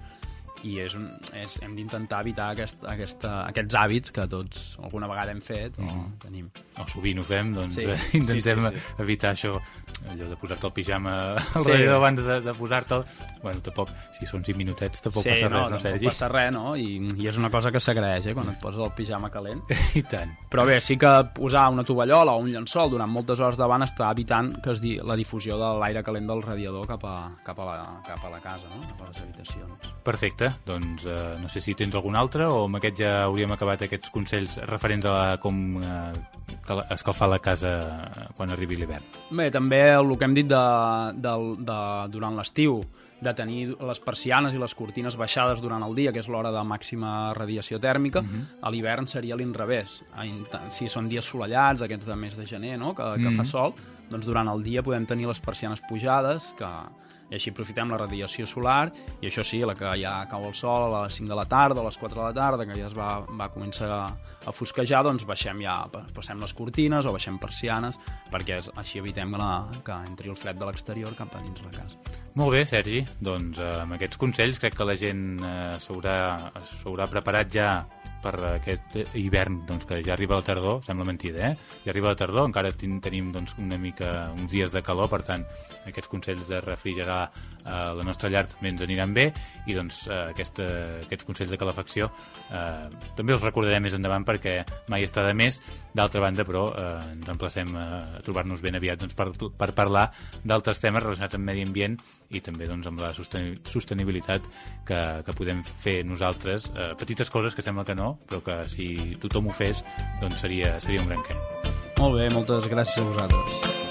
I és un, és, hem d'intentar evitar aquest, aquesta, aquests hàbits que tots alguna vegada hem fet o Mhm. tenim. O sovint ho fem, doncs Sí, sí, sí, intentem sí, sí. evitar això, allò de posar-te el pijama al Sí. radiador abans de, de posar-te'l. Bueno, tampoc, si són 5 minutets, tampoc sí, passa no, res, no, Sergi? passa res, no? I, I és una cosa que s'agraeix, eh, quan et poses el pijama calent. I tant. Però bé, sí que posar una tovallola o un llençol durant moltes hores davant està evitant que es di la difusió de l'aire calent del radiador cap a, cap a, la, cap a la casa, no? cap a les habitacions. Perfecte, doncs eh, no sé si tens algun altre o amb aquest ja hauríem acabat aquests consells referents a la, com eh, cal- escalfar la casa quan arribi l'hivern. Bé, també el que hem dit de, de, de, durant l'estiu, de tenir les persianes i les cortines baixades durant el dia, que és l'hora de màxima radiació tèrmica, a l'hivern seria l'inrevés. Si són dies solellats, aquests de mes de gener, no? que, que Mhm. fa sol, doncs durant el dia podem tenir les persianes pujades, que, i així aprofitem la radiació solar, i això sí, la que ja cau el sol a les 5 de la tarda, a les 4 de la tarda, que ja es va, va començar a, a fosquejar, doncs baixem ja, pa- passem les cortines o baixem persianes, perquè és, així evitem la, que entri el fred de l'exterior cap a dins la casa. Molt bé, Sergi, doncs eh, amb aquests consells crec que la gent eh, s'haurà preparat ja per aquest hivern doncs, que ja arriba la tardor, sembla mentida, eh? Ja arriba la tardor, encara ten tenim doncs, una mica uns dies de calor, per tant, aquests consells de refrigerar eh, la nostra llar també ens aniran bé i doncs eh, aquesta, aquests consells de calefacció eh, també els recordarem més endavant perquè mai està de més. D'altra banda, però, eh, ens emplacem eh, a trobar-nos ben aviat doncs, per, per parlar d'altres temes relacionats amb medi ambient i també doncs, amb la sosteni- sostenibilitat que, que podem fer nosaltres. Eh, petites coses que sembla que no, però que si tothom ho fes, doncs seria, seria un gran què. Molt bé, moltes gràcies a vosaltres.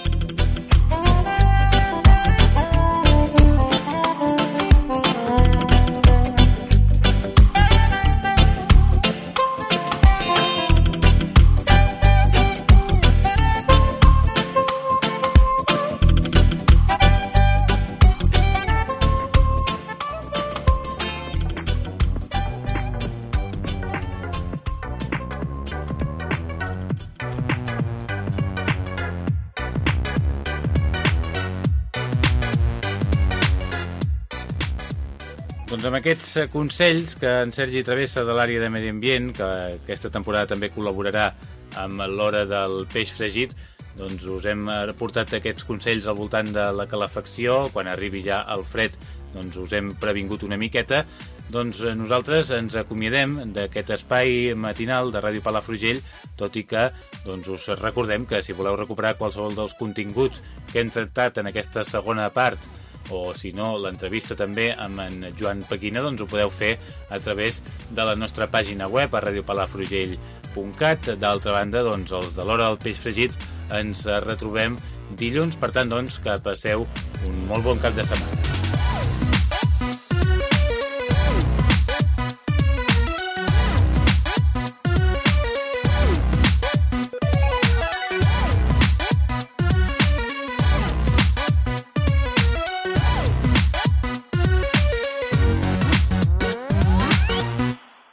Aquests eh, consells que en Sergi Travessa de l'àrea de Medi Ambient, que aquesta temporada també col·laborarà amb l'hora del peix fregit, doncs us hem eh, portat aquests consells al voltant de la calefacció, quan arribi ja el fred doncs us hem previngut una miqueta, doncs eh, nosaltres ens acomiadem d'aquest espai matinal de Ràdio Palafrugell, tot i que doncs, us recordem que si voleu recuperar qualsevol dels continguts que hem tractat en aquesta segona part o si no, l'entrevista també amb en Joan Pequina, doncs ho podeu fer a través de la nostra pàgina web a radiopalafrugell.cat. D'altra banda, doncs, els de l'hora del peix fregit ens retrobem dilluns, per tant, doncs, que passeu un molt bon cap de setmana.